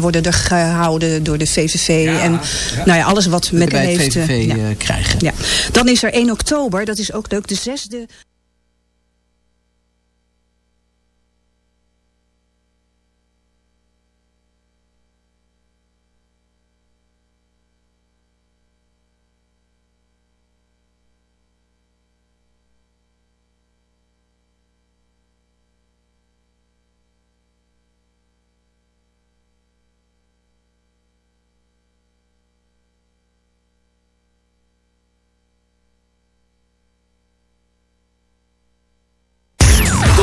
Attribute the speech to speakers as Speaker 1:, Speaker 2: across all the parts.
Speaker 1: worden er gehouden door de VVV. en Nou ja, alles wat met
Speaker 2: de
Speaker 1: heeft...
Speaker 2: VVV krijgen.
Speaker 1: Ja. Dan is er 1 oktober, dat is ook leuk, de zesde...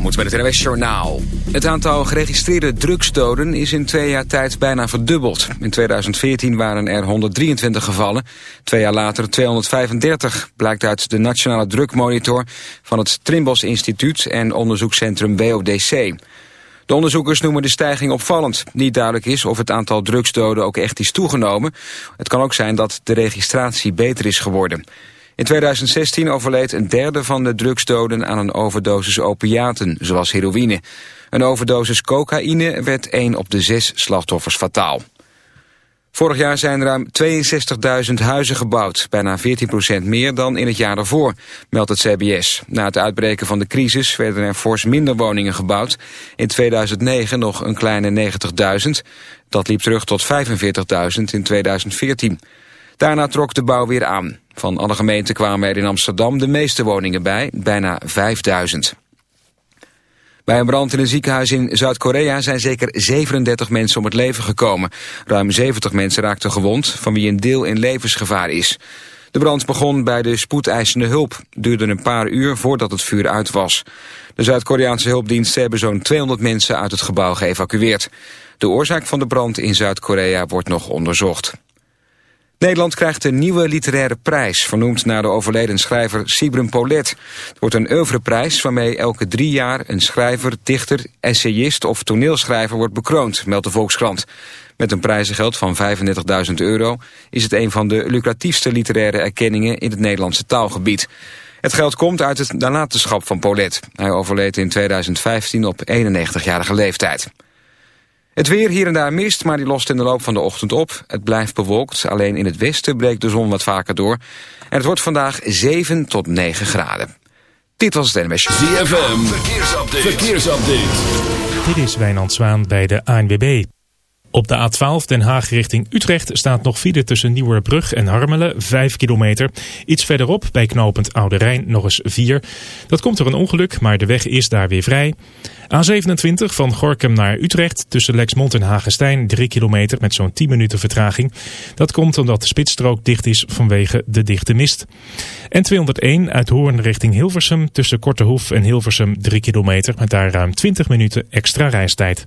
Speaker 3: Moet met het NOS Journaal. Het aantal geregistreerde drugsdoden is in twee jaar tijd bijna verdubbeld. In 2014 waren er 123 gevallen, twee jaar later 235... blijkt uit de Nationale Drugmonitor van het Trimbos Instituut... en onderzoekscentrum WODC. De onderzoekers noemen de stijging opvallend. Niet duidelijk is of het aantal drugsdoden ook echt is toegenomen. Het kan ook zijn dat de registratie beter is geworden. In 2016 overleed een derde van de drugsdoden aan een overdosis opiaten, zoals heroïne. Een overdosis cocaïne werd 1 op de 6 slachtoffers fataal. Vorig jaar zijn ruim 62.000 huizen gebouwd, bijna 14% meer dan in het jaar daarvoor, meldt het CBS. Na het uitbreken van de crisis werden er fors minder woningen gebouwd. In 2009 nog een kleine 90.000. Dat liep terug tot 45.000 in 2014. Daarna trok de bouw weer aan. Van alle gemeenten kwamen er in Amsterdam de meeste woningen bij, bijna 5000. Bij een brand in een ziekenhuis in Zuid-Korea zijn zeker 37 mensen om het leven gekomen. Ruim 70 mensen raakten gewond, van wie een deel in levensgevaar is. De brand begon bij de spoedeisende hulp. duurde een paar uur voordat het vuur uit was. De Zuid-Koreaanse hulpdiensten hebben zo'n 200 mensen uit het gebouw geëvacueerd. De oorzaak van de brand in Zuid-Korea wordt nog onderzocht. Nederland krijgt een nieuwe literaire prijs, vernoemd naar de overleden schrijver Sibren Polet. Het wordt een oeuvreprijs waarmee elke drie jaar een schrijver, dichter, essayist of toneelschrijver wordt bekroond, meldt de Volkskrant. Met een prijzengeld van 35.000 euro is het een van de lucratiefste literaire erkenningen in het Nederlandse taalgebied. Het geld komt uit het nalatenschap van Polet. Hij overleed in 2015 op 91-jarige leeftijd. Het weer hier en daar mist, maar die lost in de loop van de ochtend op. Het blijft bewolkt, alleen in het westen breekt de zon wat vaker door. En het wordt vandaag 7 tot 9 graden. Dit was het NMS.
Speaker 4: ZFM, verkeersupdate. verkeersupdate.
Speaker 5: Dit is Wijnand Zwaan bij de ANWB. Op de A12 Den Haag richting Utrecht staat nog file tussen Nieuwerbrug en Harmelen, 5 kilometer. Iets verderop bij knooppunt Oude Rijn nog eens 4. Dat komt door een ongeluk, maar de weg is daar weer vrij. A27 van Gorkum naar Utrecht tussen Lexmond en Hagestein 3 kilometer met zo'n 10 minuten vertraging. Dat komt omdat de spitsstrook dicht is vanwege de dichte mist. En 201 uit Hoorn richting Hilversum tussen Kortehoef en Hilversum 3 kilometer met daar ruim 20 minuten extra reistijd.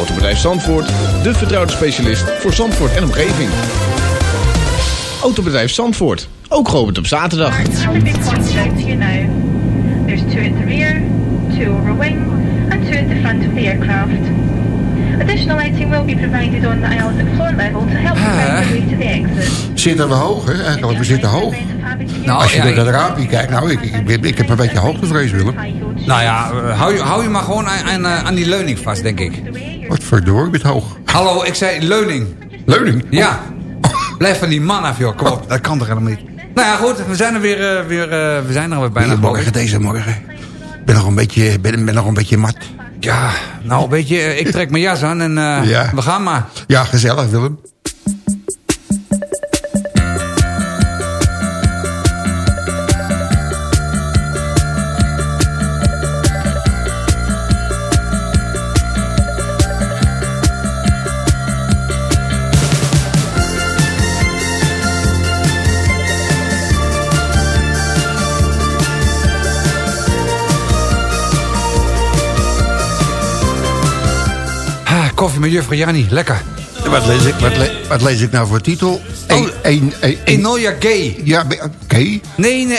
Speaker 6: Autobedrijf Zandvoort, de vertrouwde specialist voor Zandvoort en omgeving. Autobedrijf Zandvoort. Ook geopend op zaterdag.
Speaker 2: There's two at the rear, two over wing, and two at the front of the aircraft. Additional lighting will be provided on the aisles at floor level to help you find your way to the exit.
Speaker 7: Zitten we hoog, hè? Eigenlijk, we zitten hoog.
Speaker 8: Nou,
Speaker 7: Als je
Speaker 8: ja,
Speaker 7: door dat raampje kijkt, nou, ik, ik, ik, ik heb een beetje hoogtevrees, Willem.
Speaker 8: Nou ja, eh, hou je, hou je maar gewoon aan, aan, eh, aan die leuning vast, denk ik.
Speaker 7: Wat verdoor, ik ben hoog.
Speaker 8: Hallo, ik zei leuning.
Speaker 7: Leuning?
Speaker 8: Ja. Blijf van die man af, joh. Kom op, dat kan toch helemaal niet. Nou ja, goed, we zijn er weer, eh, weer, eh, we zijn er weer bijna.
Speaker 7: Hier, morgen, deze morgen. Ik ben nog een beetje, ben, ben nog een beetje mat.
Speaker 8: Ja, nou weet je, eh, ik trek mijn jas aan en
Speaker 7: Ja.
Speaker 8: we gaan maar.
Speaker 7: Ja, gezellig, Willem.
Speaker 8: Koffie met juffrouw Jannie, lekker.
Speaker 7: Wat lees ik, wat le- wat lees ik nou voor titel? Een, een,
Speaker 8: Enola Gay.
Speaker 7: ja, oké.
Speaker 8: Nee, nee,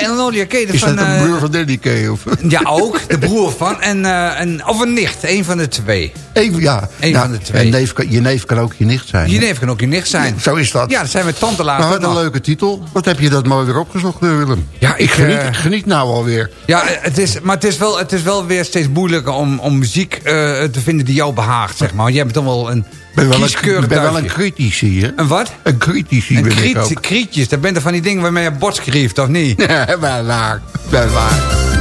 Speaker 8: Gay. dat
Speaker 7: Is
Speaker 8: van,
Speaker 7: dat een
Speaker 8: eh,
Speaker 7: broer van Danny Kay? Of?
Speaker 8: Ja, ook. De broer van. En, eh, en, of een nicht. Een van de twee.
Speaker 7: Even, ja.
Speaker 8: Eén
Speaker 7: Nou,
Speaker 8: van de twee.
Speaker 7: een neef kan- je neef kan ook je nicht zijn.
Speaker 8: Je neef kan ook je nicht zijn.
Speaker 7: Zo is dat.
Speaker 8: Ja, dat zijn we tante
Speaker 7: Nou,
Speaker 8: later
Speaker 7: wat een leuke titel. Wat heb je dat mooi weer opgezocht, eh, Willem?
Speaker 8: Ja, ik,
Speaker 7: geniet, ik geniet nou alweer.
Speaker 8: Ja, het is, maar het is, wel, het is wel weer steeds moeilijker om, om muziek te vinden die jou behaagt, zeg maar. Jij bent toch wel een
Speaker 7: ben wel een, ben wel een critici, hè?
Speaker 8: Een wat?
Speaker 7: Een critici
Speaker 8: Een
Speaker 7: ben ik ook.
Speaker 8: dat bent er van die dingen waarmee je bot schreef, of niet?
Speaker 7: Ja, wel waar. Wel waar.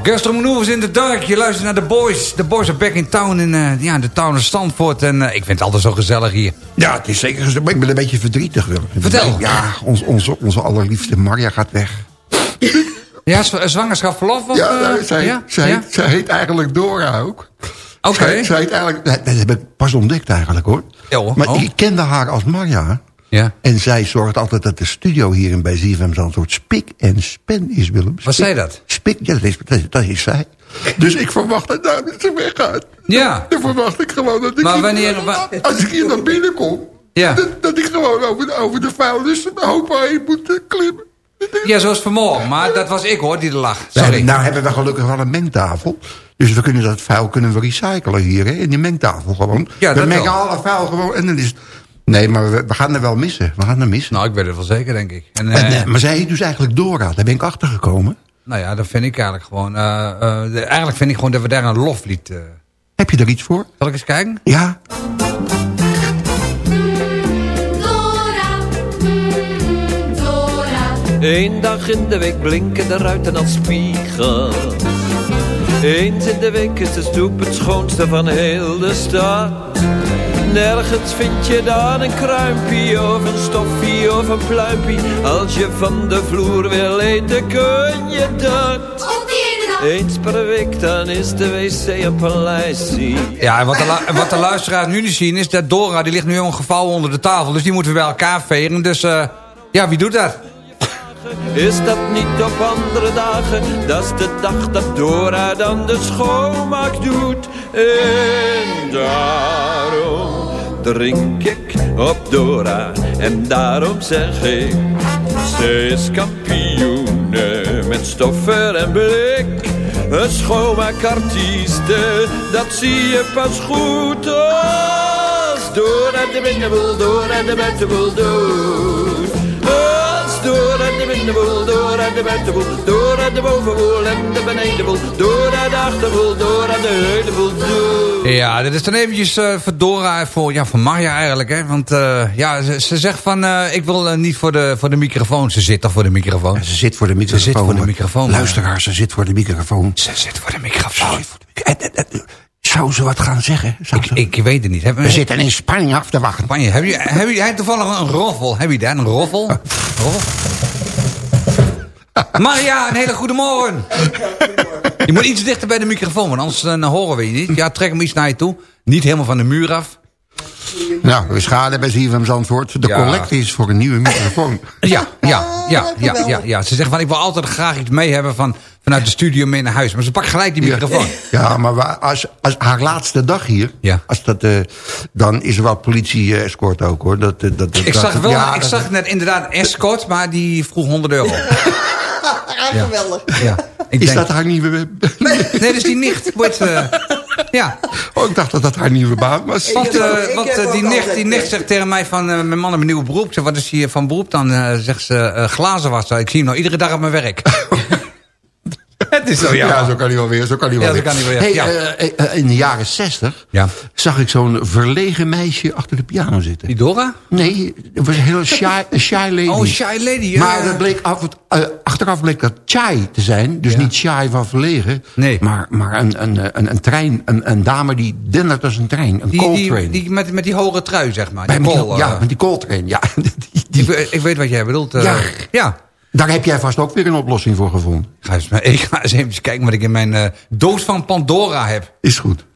Speaker 8: Orchestral Maneuvers in the Dark. Je luistert naar The Boys. The Boys are back in town in eh, ja, de town of Stanford. En eh, ik vind het altijd zo gezellig hier.
Speaker 7: Ja, het is zeker gezellig, maar ik ben een beetje verdrietig, Willem.
Speaker 8: Vertel.
Speaker 7: Ja, ons, onze, onze allerliefste Maria gaat weg.
Speaker 8: Ja, zw- zwangerschap verlof? Of,
Speaker 7: Ja,
Speaker 8: eh,
Speaker 7: nou, zij,
Speaker 8: ja?
Speaker 7: zij,
Speaker 8: Ja?
Speaker 7: Heet, zij heet eigenlijk Dora ook.
Speaker 8: Oké.
Speaker 7: Zij, zij heet eigenlijk, dat heb ik pas ontdekt eigenlijk hoor.
Speaker 8: Ja, hoor.
Speaker 7: Maar
Speaker 8: Oh.
Speaker 7: ik kende haar als Marja.
Speaker 8: Ja.
Speaker 7: En zij zorgt altijd dat de studio hier in bij ZFM zo'n soort spik en span is, Willem.
Speaker 8: Wat zei dat?
Speaker 7: Spik, ja, dat is, dat is, zij. Dus ik verwacht dat nou dat ze weggaat.
Speaker 8: Ja.
Speaker 7: Dan verwacht ik gewoon dat ik...
Speaker 8: Maar wanneer- wa-
Speaker 7: als ik hier naar binnen kom...
Speaker 8: Ja.
Speaker 7: Dat, dat ik gewoon over de, over de vuilnis hoop heen moet eh, klimmen.
Speaker 8: Ja, zoals vanmorgen. Maar dat was ik hoor, die er lag.
Speaker 7: Nou,
Speaker 8: Sorry.
Speaker 7: nou hebben we gelukkig wel een mengtafel. Dus we kunnen dat vuil kunnen we recyclen hier, hè, in die mengtafel gewoon.
Speaker 8: Ja,
Speaker 7: we mengen alle vuil gewoon en dan is. Nee, maar we, we gaan er wel missen. We gaan er missen.
Speaker 8: Nou, ik weet het wel zeker, denk ik. En,
Speaker 7: En,
Speaker 8: eh,
Speaker 7: eh, maar zij heet dus eigenlijk Dora. Daar ben ik achter gekomen.
Speaker 8: nou ja, dat vind ik eigenlijk gewoon... eh, eh, de- eigenlijk vind ik gewoon dat we daar een loflied... eh
Speaker 7: Heb je er iets voor?
Speaker 8: zal ik eens kijken?
Speaker 7: Ja?
Speaker 9: Eén dag in de week blinken de ruiten als spiegel. Eens in de week is de stoep het schoonste van heel de stad. Nergens vind je dan een kruimpie of een stoffie of een pluimpie. Als je van de vloer wil eten kun je dat. Eens per week dan is de wc een paleisie.
Speaker 8: Ja, en wat de, wat de luisteraars nu niet zien is dat Dora, die ligt nu helemaal gevouwen onder de tafel. Dus die moeten we bij elkaar vegen. Dus eh, ja, wie doet dat?
Speaker 9: Is dat niet op andere dagen? Dat is de dag dat Dora dan de schoonmaak doet. En daarom drink ik op Dora. En daarom zeg ik, ze is kampioene met stoffer en blik. Een schoonmaakartieste, dat zie je pas goed als Dora de binnenboel, Dora de buitenboel doet. Als Dora de binnenboel, Dora de buitenboel, Dora de bovenboel en de benedenboel, Dora de achterboel, Dora de heulenboel doet.
Speaker 8: Ja, dit is dan eventjes eh, voor Dora, voor, ja, voor Marja eigenlijk. Hè? Want eh, ja, ze, ze zegt van, eh, ik wil eh, niet voor de, voor de microfoon. Ze zit toch voor de microfoon?
Speaker 7: Ze zit voor de microfoon.
Speaker 8: Ze zit voor de microfoon.
Speaker 7: Luisteraar, ze zit voor de microfoon.
Speaker 8: Ze zit voor de microfoon.
Speaker 7: En, en, en, zou ze wat gaan zeggen? Ze-
Speaker 8: Ik weet het niet. Hebben
Speaker 7: We zitten in Spanje af te wachten.
Speaker 8: Spanje. Heb je, heb je, hij heeft toevallig een roffel? Heb je daar een roffel? roffel? Maria, een hele goede morgen. Je moet iets dichter bij de microfoon, want anders eh, horen we je niet. Ja, trek hem iets naar je toe. Niet helemaal van de muur af.
Speaker 7: Nou, we schade bij ZFM Zandvoort. De
Speaker 8: Ja.
Speaker 7: collecte is voor een nieuwe microfoon.
Speaker 8: Ja, ja, ja, ja, ja, ja. Ze zeggen van, ik wil altijd graag iets mee hebben van, vanuit de studio mee naar huis. Maar ze pakt gelijk die microfoon.
Speaker 7: Ja, maar wa- als, als haar laatste dag hier,
Speaker 8: Ja.
Speaker 7: als dat, eh, dan is er wel politie-escort ook hoor. Dat, eh, dat, dat,
Speaker 8: Ik zag, wel,
Speaker 7: ja,
Speaker 8: ik
Speaker 7: dat-
Speaker 8: zag net inderdaad escort, maar die vroeg 100 euro. Ja.
Speaker 1: Geweldig.
Speaker 8: Ja. Ik
Speaker 7: Is
Speaker 8: denk,
Speaker 7: dat haar nieuwe...
Speaker 8: Nee, nee, dat is die nicht. Wordt, eh, ja,
Speaker 7: Oh, ik dacht dat dat haar nieuwe baan was.
Speaker 8: want, eh, want eh,
Speaker 1: ook
Speaker 8: die, nicht, die nicht zegt tegen mij van... eh, mijn man heeft een nieuw beroep. Zeg, wat is hier van beroep dan? Eh, zegt ze, eh glazenwasser. Ik zie hem nou iedere dag op mijn werk. Het is zo, ja.
Speaker 7: Ja, zo kan hij wel weer. Zo kan hij wel
Speaker 8: Ja,
Speaker 7: weer.
Speaker 8: kan hij wel, ja.
Speaker 7: Hey,
Speaker 8: Ja.
Speaker 7: eh, eh, in de jaren zestig
Speaker 8: Ja.
Speaker 7: zag ik zo'n verlegen meisje achter de piano zitten.
Speaker 8: Die Dora?
Speaker 7: Nee, het was een heel shy, shy lady.
Speaker 8: Oh, Shy Lady. ja.
Speaker 7: Maar dat bleek af, eh, achteraf bleek dat shy te zijn. Dus niet shy van verlegen.
Speaker 8: Nee.
Speaker 7: Maar, maar een, een, een, een trein, een, een dame die dendert als een trein. Een
Speaker 8: die,
Speaker 7: Coltrane.
Speaker 8: die, die met, met die hoge trui, zeg maar.
Speaker 7: Bij
Speaker 8: Die
Speaker 7: die- ja,
Speaker 8: eh,
Speaker 7: met die Coltrane. Ja, die,
Speaker 8: ik, we- ik weet wat jij bedoelt. eh,
Speaker 7: Ja. Daar heb jij vast ook weer een oplossing voor gevonden.
Speaker 8: Ga eens, maar ik ga eens even kijken wat ik in mijn eh, doos van Pandora heb.
Speaker 7: Is goed.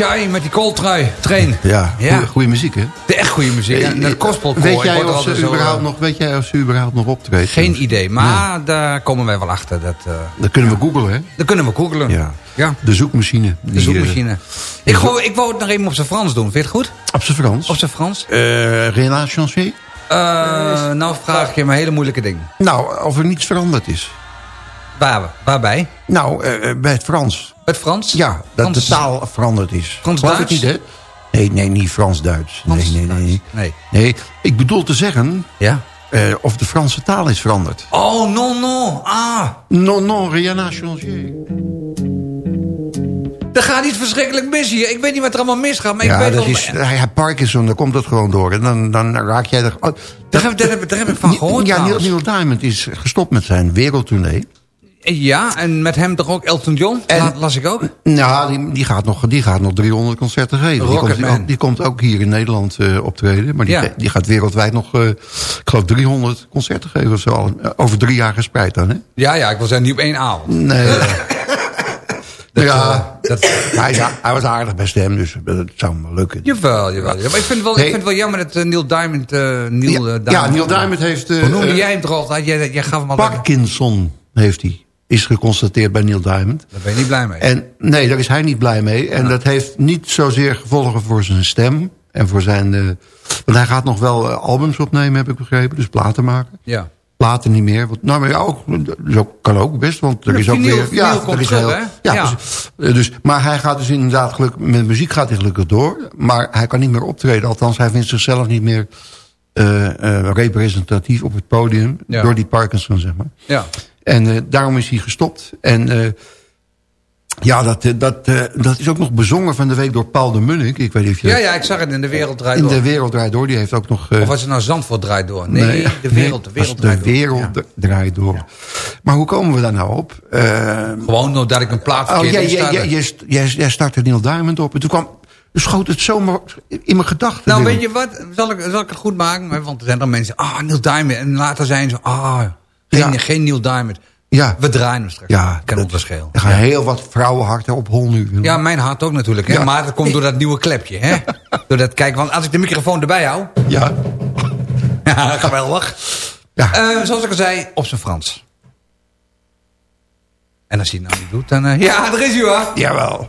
Speaker 8: Chai met die kooltrui. Train.
Speaker 7: Ja,
Speaker 8: Ja.
Speaker 7: goeie muziek, hè?
Speaker 8: De echt goede muziek. En dat gospelkoor.
Speaker 7: Weet jij, of ze überhaupt
Speaker 8: eh,
Speaker 7: nog, weet jij of ze überhaupt nog optreedt?
Speaker 8: Geen idee, maar daar komen wij wel achter. Dat, eh
Speaker 7: Dat kunnen we googlen, hè?
Speaker 8: dat kunnen we googlen.
Speaker 7: Ja.
Speaker 8: Ja,
Speaker 7: De zoekmachine.
Speaker 8: de
Speaker 7: Die,
Speaker 8: zoekmachine. Ik, wou, ik wou het nog even op zijn Frans doen. Vind je het goed?
Speaker 7: eh, op zijn Frans.
Speaker 8: Op zijn Frans?
Speaker 7: Eh?
Speaker 8: Eh, nou vraag je me een hele moeilijke ding.
Speaker 7: Nou, of er niets veranderd is.
Speaker 8: Waar, waarbij?
Speaker 7: Nou, eh, bij het Frans.
Speaker 8: Het Frans?
Speaker 7: Ja, dat
Speaker 8: Frans-
Speaker 7: de taal veranderd is.
Speaker 8: Frans-Duits?
Speaker 7: Niet, hè? Nee, nee, niet Frans-Duits. Nee, nee, nee.
Speaker 8: Nee.
Speaker 7: Nee, ik bedoel te zeggen
Speaker 8: Ja?
Speaker 7: eh, of de Franse taal is veranderd.
Speaker 8: Oh, non, non. Ah.
Speaker 7: Non, non, rien à changer.
Speaker 8: Er gaat iets verschrikkelijk mis hier. Ik weet niet wat er allemaal misgaat, maar ik
Speaker 7: Ja,
Speaker 8: weet
Speaker 7: dat is, hij heeft Parkinson, dan komt dat gewoon door. En dan, dan raak jij er... Oh,
Speaker 8: Daar heb, daar, heb, daar heb ik van gehoord
Speaker 7: Ja, Neil. Neil Diamond is gestopt met zijn wereldtournee.
Speaker 8: Ja, en met hem toch ook Elton John?
Speaker 7: En-
Speaker 8: las ik ook.
Speaker 7: Nou, die, die, gaat nog, die gaat nog 300 concerten geven. Die komt, ook, die komt ook hier in Nederland eh, optreden. Maar die,
Speaker 8: Ja.
Speaker 7: die gaat wereldwijd nog, eh, ik geloof, 300 concerten geven. Of zo, al, eh, over drie jaar gespreid dan, hè?
Speaker 8: Ja, ja, ik wil zeggen, niet op één avond.
Speaker 7: Nee.
Speaker 8: Dat,
Speaker 7: ja,
Speaker 8: dat,
Speaker 7: hij, is a- hij was aardig bij stem, dus dat zou hem wel lukken.
Speaker 8: jawel, jawel. Maar ik vind het wel, ik vind het wel jammer dat Neil Diamond... Neil,
Speaker 7: ja, ja, Neil Diamond heeft...
Speaker 8: Hoe noemde jij hem toch altijd? Jij, jij gaf hem altijd...
Speaker 7: Parkinson heeft hij. Is geconstateerd bij Neil Diamond.
Speaker 8: Daar ben je niet blij mee.
Speaker 7: En nee, daar is hij niet blij mee. En dat heeft niet zozeer gevolgen voor zijn stem. En voor zijn... eh, want hij gaat nog wel eh, albums opnemen, heb ik begrepen. Dus platen maken.
Speaker 8: ja.
Speaker 7: Platen niet meer. Want, nou, maar ja, ook, dat kan ook best. Want er
Speaker 8: Ja,
Speaker 7: is ook weer...
Speaker 8: komt
Speaker 7: er is
Speaker 8: terug,
Speaker 7: heel-
Speaker 8: hè?
Speaker 7: Ja,
Speaker 8: Ja.
Speaker 7: Eh, Dus, maar hij gaat dus inderdaad gelukkig... Met muziek gaat hij gelukkig door. Maar hij kan niet meer optreden. Althans, hij vindt zichzelf niet meer... eh, eh, representatief op het podium.
Speaker 8: Ja.
Speaker 7: Door die Parkinson, zeg maar.
Speaker 8: Ja.
Speaker 7: En eh, daarom is hij gestopt. En eh, ja, dat, eh, dat, dat is ook nog bezongen van de week door Paul de Munnik. Ik weet niet of je...
Speaker 8: ja, ja, ik zag het in de wereld draait
Speaker 7: in
Speaker 8: door.
Speaker 7: de wereld draait door. Die heeft ook nog...
Speaker 8: Of was het nou Zandvoort draait door? Nee, de wereld, de wereld
Speaker 7: de
Speaker 8: draait door.
Speaker 7: wereld
Speaker 8: Ja.
Speaker 7: draait door. Maar hoe komen we daar nou op?
Speaker 8: Gewoon doordat ik een plaat
Speaker 7: oh,
Speaker 8: verkeerd
Speaker 7: jij, jij,
Speaker 8: instartte.
Speaker 7: jij, jij, st- jij, jij startte Neil Diamond op. En toen kwam... Schoot het zomaar in mijn gedachten.
Speaker 8: Nou, weet je wat? Zal ik, zal ik het goed maken? Want er zijn dan mensen, ah, Neil Diamond. En later zijn ze, ah, geen,
Speaker 7: Ja.
Speaker 8: geen Neil Diamond.
Speaker 7: Ja,
Speaker 8: We draaien hem straks.
Speaker 7: ja
Speaker 8: kan de scheel.
Speaker 7: Er gaan heel wat vrouwenharten op hol nu.
Speaker 8: Ja, mijn hart ook natuurlijk. Hè?
Speaker 7: Ja.
Speaker 8: Maar dat komt door dat nieuwe klepje. Hè? door dat, kijk, want als ik de microfoon erbij hou...
Speaker 7: ja.
Speaker 8: Ja, geweldig.
Speaker 7: Ja.
Speaker 8: Eh, zoals ik al zei, op zijn Frans. En als hij het nou niet doet, dan... eh, ja, daar is hij hoor.
Speaker 7: Jawel.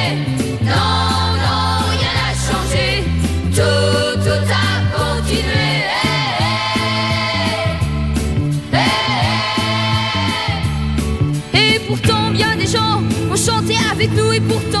Speaker 10: Non, non, rien n'a changé. Tout, tout a continué. Eh, eh. Et pourtant, bien des gens ont chanté avec nous. Et pourtant,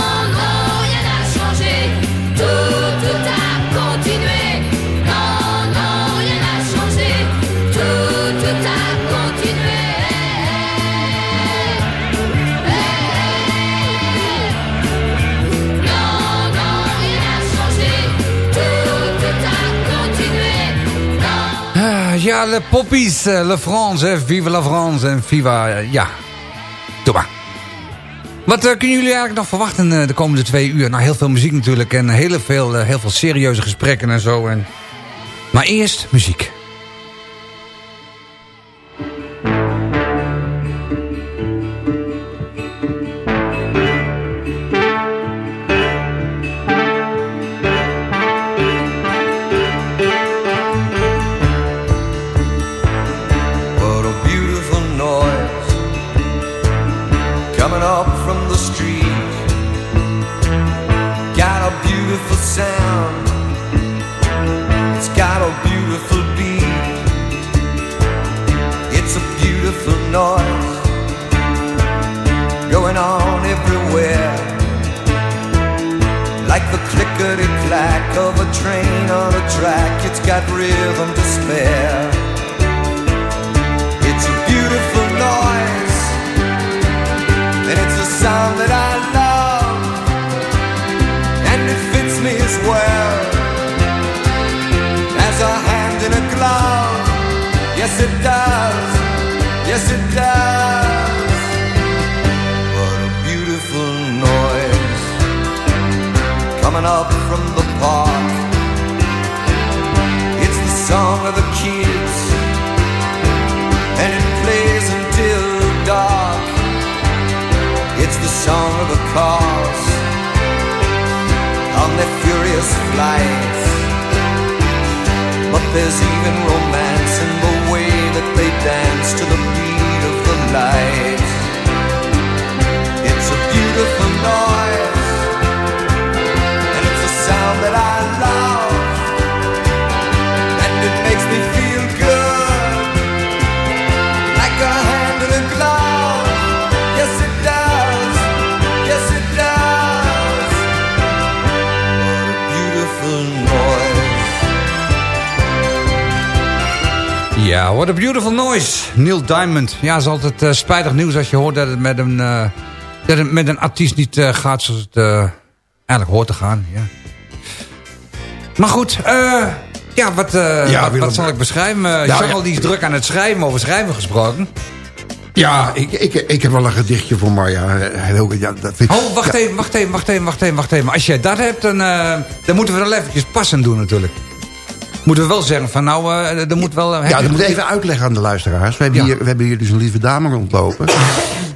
Speaker 8: ja, Le Poppies, eh, Le France, hè. Vive la France en Viva, eh, ja. Doe maar. Wat eh, kunnen jullie eigenlijk nog verwachten de komende twee uur? Nou, heel veel muziek natuurlijk en heel veel, heel veel serieuze gesprekken en zo. En... Maar eerst muziek.
Speaker 11: But there's even romance
Speaker 8: Ja, what a beautiful noise. Neil Diamond. Ja, het is altijd eh, spijtig nieuws als je hoort dat het met een, eh, dat het met een artiest niet eh, gaat zoals het eigenlijk hoort te gaan. Ja. Maar goed, ja, wat,
Speaker 7: Ja,
Speaker 8: wat, zal ik beschrijven?
Speaker 7: Nou,
Speaker 8: Charles
Speaker 7: ja.
Speaker 8: die is druk aan het schrijven, over schrijven gesproken.
Speaker 7: Ja, ik, ik, ik heb wel een gedichtje voor Marja. Ja, dat vind,
Speaker 8: Oh, wacht
Speaker 7: ja,
Speaker 8: even, wacht even, wacht even, wacht even, wacht even. Als jij dat hebt, dan, dan moeten we wel eventjes passend doen natuurlijk. Moeten we wel zeggen van nou, eh er moet wel...
Speaker 7: Ja, dat moet even uitleggen aan de luisteraars. We hebben,
Speaker 8: Ja.
Speaker 7: hier, we hebben hier dus een lieve dame rondlopen.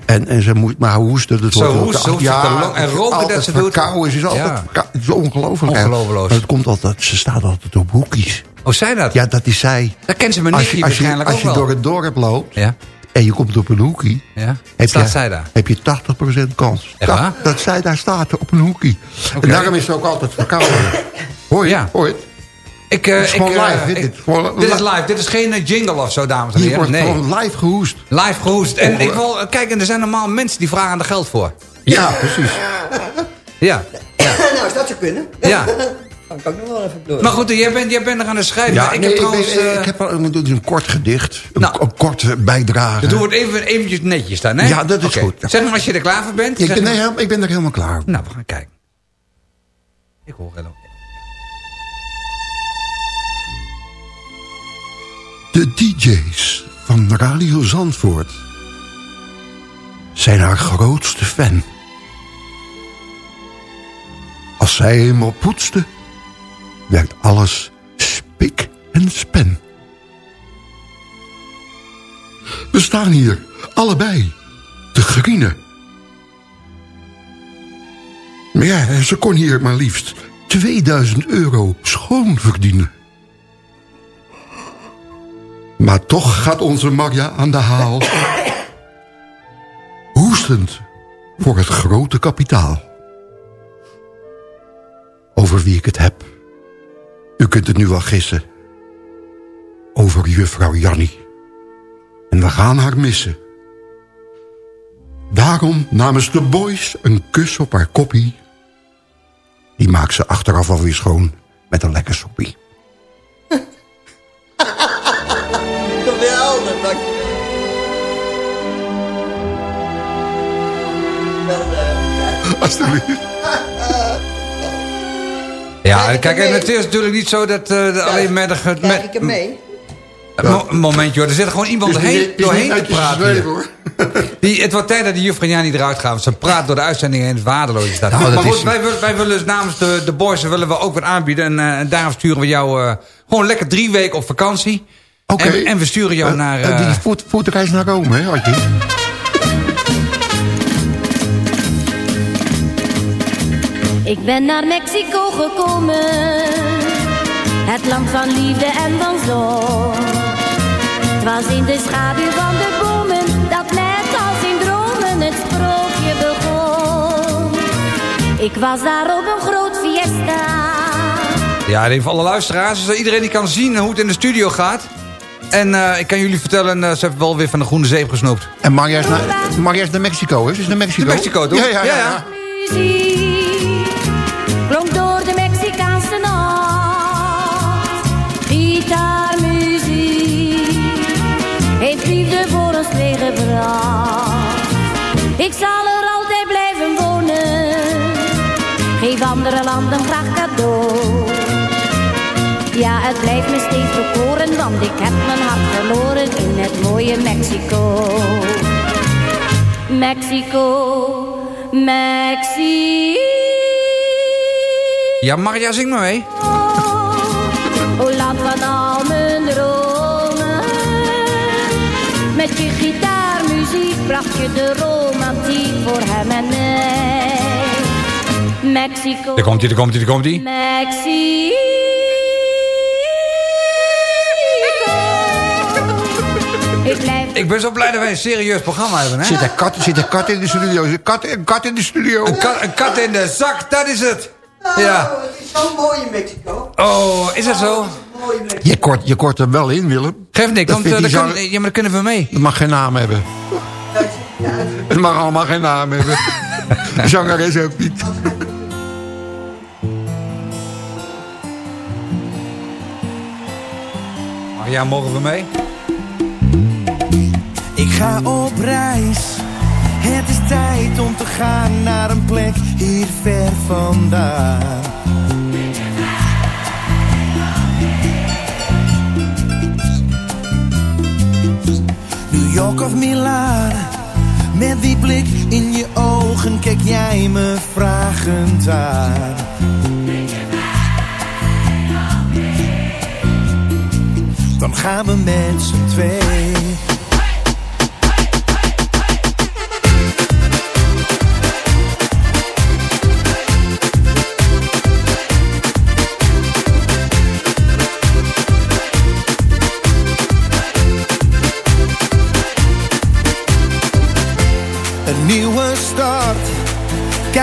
Speaker 7: En, en ze moet maar hoesten. Dat
Speaker 8: Zo
Speaker 7: wordt ook
Speaker 8: hoest,
Speaker 7: acht
Speaker 8: hoest ze
Speaker 7: jaar.
Speaker 8: te lang en roken dat ze doet.
Speaker 7: verkouden. Ze is altijd
Speaker 8: Ja.
Speaker 7: Het is ongelooflijk.
Speaker 8: Ongelooflijk.
Speaker 7: Maar het komt altijd, ze staat altijd op hoekjes.
Speaker 8: Oh, zei dat?
Speaker 7: Ja, dat is zij.
Speaker 8: Dat kent ze me niet,
Speaker 7: Als je, als je, als je door het dorp loopt
Speaker 8: Ja,
Speaker 7: en je komt op een hoekie...
Speaker 8: ja.
Speaker 7: Heb
Speaker 8: Staat
Speaker 7: je,
Speaker 8: zij daar?
Speaker 7: heb je 80% kans. Dat, dat zij daar staat op een hoekie. En daarom is ze ook altijd verkouden. Hoor je?
Speaker 8: Ja.
Speaker 7: Hoor je?
Speaker 8: Ik, eh,
Speaker 7: Het is
Speaker 8: ik,
Speaker 7: gewoon
Speaker 8: eh,
Speaker 7: live, dit.
Speaker 8: ik-
Speaker 7: Dit is
Speaker 8: dit is live. Dit is geen eh, jingle of zo, dames en
Speaker 7: Hier
Speaker 8: heren.
Speaker 7: wordt
Speaker 8: Nee.
Speaker 7: gewoon live gehoest.
Speaker 8: Live gehoest. En ik wil, kijk, en er zijn normaal mensen die vragen er geld voor.
Speaker 7: Ja, precies.
Speaker 8: Ja,
Speaker 12: nou, als dat zou kunnen.
Speaker 8: ja.
Speaker 12: Dan kan ik nog wel even door.
Speaker 8: Maar goed, jij bent, jij bent er aan het schrijven.
Speaker 7: Ja,
Speaker 8: ik
Speaker 7: nee,
Speaker 8: heb
Speaker 7: ik,
Speaker 8: trouwens...
Speaker 7: ben-
Speaker 8: eh,
Speaker 7: ik heb wel een, dus een kort gedicht. Een,
Speaker 8: Nou.
Speaker 7: een korte bijdrage.
Speaker 8: dan doen we het even, eventjes netjes dan, hè?
Speaker 7: Ja, dat is goed.
Speaker 8: Zeg maar als je er klaar voor bent.
Speaker 7: ik, ben, nee, ik ben er helemaal klaar voor.
Speaker 8: Nou, we gaan kijken. Ik hoor helemaal...
Speaker 7: De DJ's van Radio Zandvoort zijn haar grootste fan. Als zij eenmaal poetste, werkt alles spik en span. We staan hier, allebei, te grienen. Maar ja, ze kon hier maar liefst 2000 euro schoon verdienen. Maar toch gaat onze Marja aan de haal. Hoestend voor het grote kapitaal. Over wie ik het heb. U kunt het nu wel gissen. Over juffrouw Jannie. En we gaan haar missen. Daarom namens de boys een kus op haar koppie. Die maakt ze achteraf alweer schoon met een lekker soepie. Alsjeblieft.
Speaker 8: Ja, kijk, en het is natuurlijk niet zo dat eh, alleen met...
Speaker 12: Krijg
Speaker 8: met
Speaker 12: ik hem mee?
Speaker 8: Een mo- een momentje hoor, er zit gewoon iemand
Speaker 7: is
Speaker 8: heen,
Speaker 7: niet- is
Speaker 8: doorheen
Speaker 7: niet
Speaker 8: te praten
Speaker 7: zweven,
Speaker 8: hier.
Speaker 7: hoor.
Speaker 8: Die, het wordt tijd dat die juffrouw Jani eruit gaat. want Ze praat door de uitzending heen, het waardeloos is dat.
Speaker 7: Nou, dat
Speaker 8: maar goed,
Speaker 7: is-
Speaker 8: wij, willen- wij willen dus namens de, de boys willen we ook wat aanbieden. En, eh, en daarom sturen we jou eh, gewoon lekker drie weken op vakantie.
Speaker 7: Oké.
Speaker 8: En, en we sturen jou naar...
Speaker 7: die voet, voetreis naar Rome, hè, had
Speaker 13: Ik ben naar Mexico gekomen, het land van liefde en van zon. Het was in de schaduw van de bomen, dat net als in dromen het sprookje begon. Ik was daar op een groot fiesta.
Speaker 8: Ja, even alle luisteraars. Dus iedereen die kan zien hoe het in de studio gaat. En eh, ik kan jullie vertellen, eh, ze hebben wel weer van de Groene Zeep gesnoept.
Speaker 7: En Maria is naar, Maria is naar Mexico, hè? Ze is naar Mexico.
Speaker 8: De Mexico, toch?
Speaker 7: Ja, ja, ja.
Speaker 8: Ja,
Speaker 7: ja.
Speaker 8: ja.
Speaker 13: Ik zal er altijd blijven wonen, geef andere landen graag cadeau. Ja, het blijft me steeds bekoren, want ik heb mijn hart verloren in het mooie Mexico. Mexico, Mexico.
Speaker 8: Ja, Maria, zing maar mee.
Speaker 13: O land van al mijn dromen. Met je gitaarmuziek bracht je de romantiek voor hem en mij. Mexico.
Speaker 8: Daar komt hij, daar komt hij, daar komt hij.
Speaker 13: Mexico. Ik blijf
Speaker 8: Ik ben zo blij dat wij een serieus programma hebben, hè?
Speaker 7: Zit een kat, zit een kat in de studio? Zit een kat, een kat in de studio?
Speaker 8: Een kat, een kat in de zak, dat is het. Ja.
Speaker 12: Oh, het is zo mooi in Mexico.
Speaker 8: Oh, is dat zo?
Speaker 12: Mexico.
Speaker 7: Je kort, je kort hem wel in, Willem.
Speaker 8: Geef niks,
Speaker 7: Dat
Speaker 8: want
Speaker 7: die
Speaker 8: dan kun- ja, maar dan kunnen we mee.
Speaker 7: Het mag geen naam hebben. Het mag allemaal geen naam hebben. Zangeres ook niet.
Speaker 8: Maria, mogen we mee?
Speaker 14: Ik ga op reis. Het is tijd om te gaan naar een plek hier ver vandaan. New York of Milaan. Met die blik in je ogen kijk jij me vragend aan. Dan gaan we met z'n twee.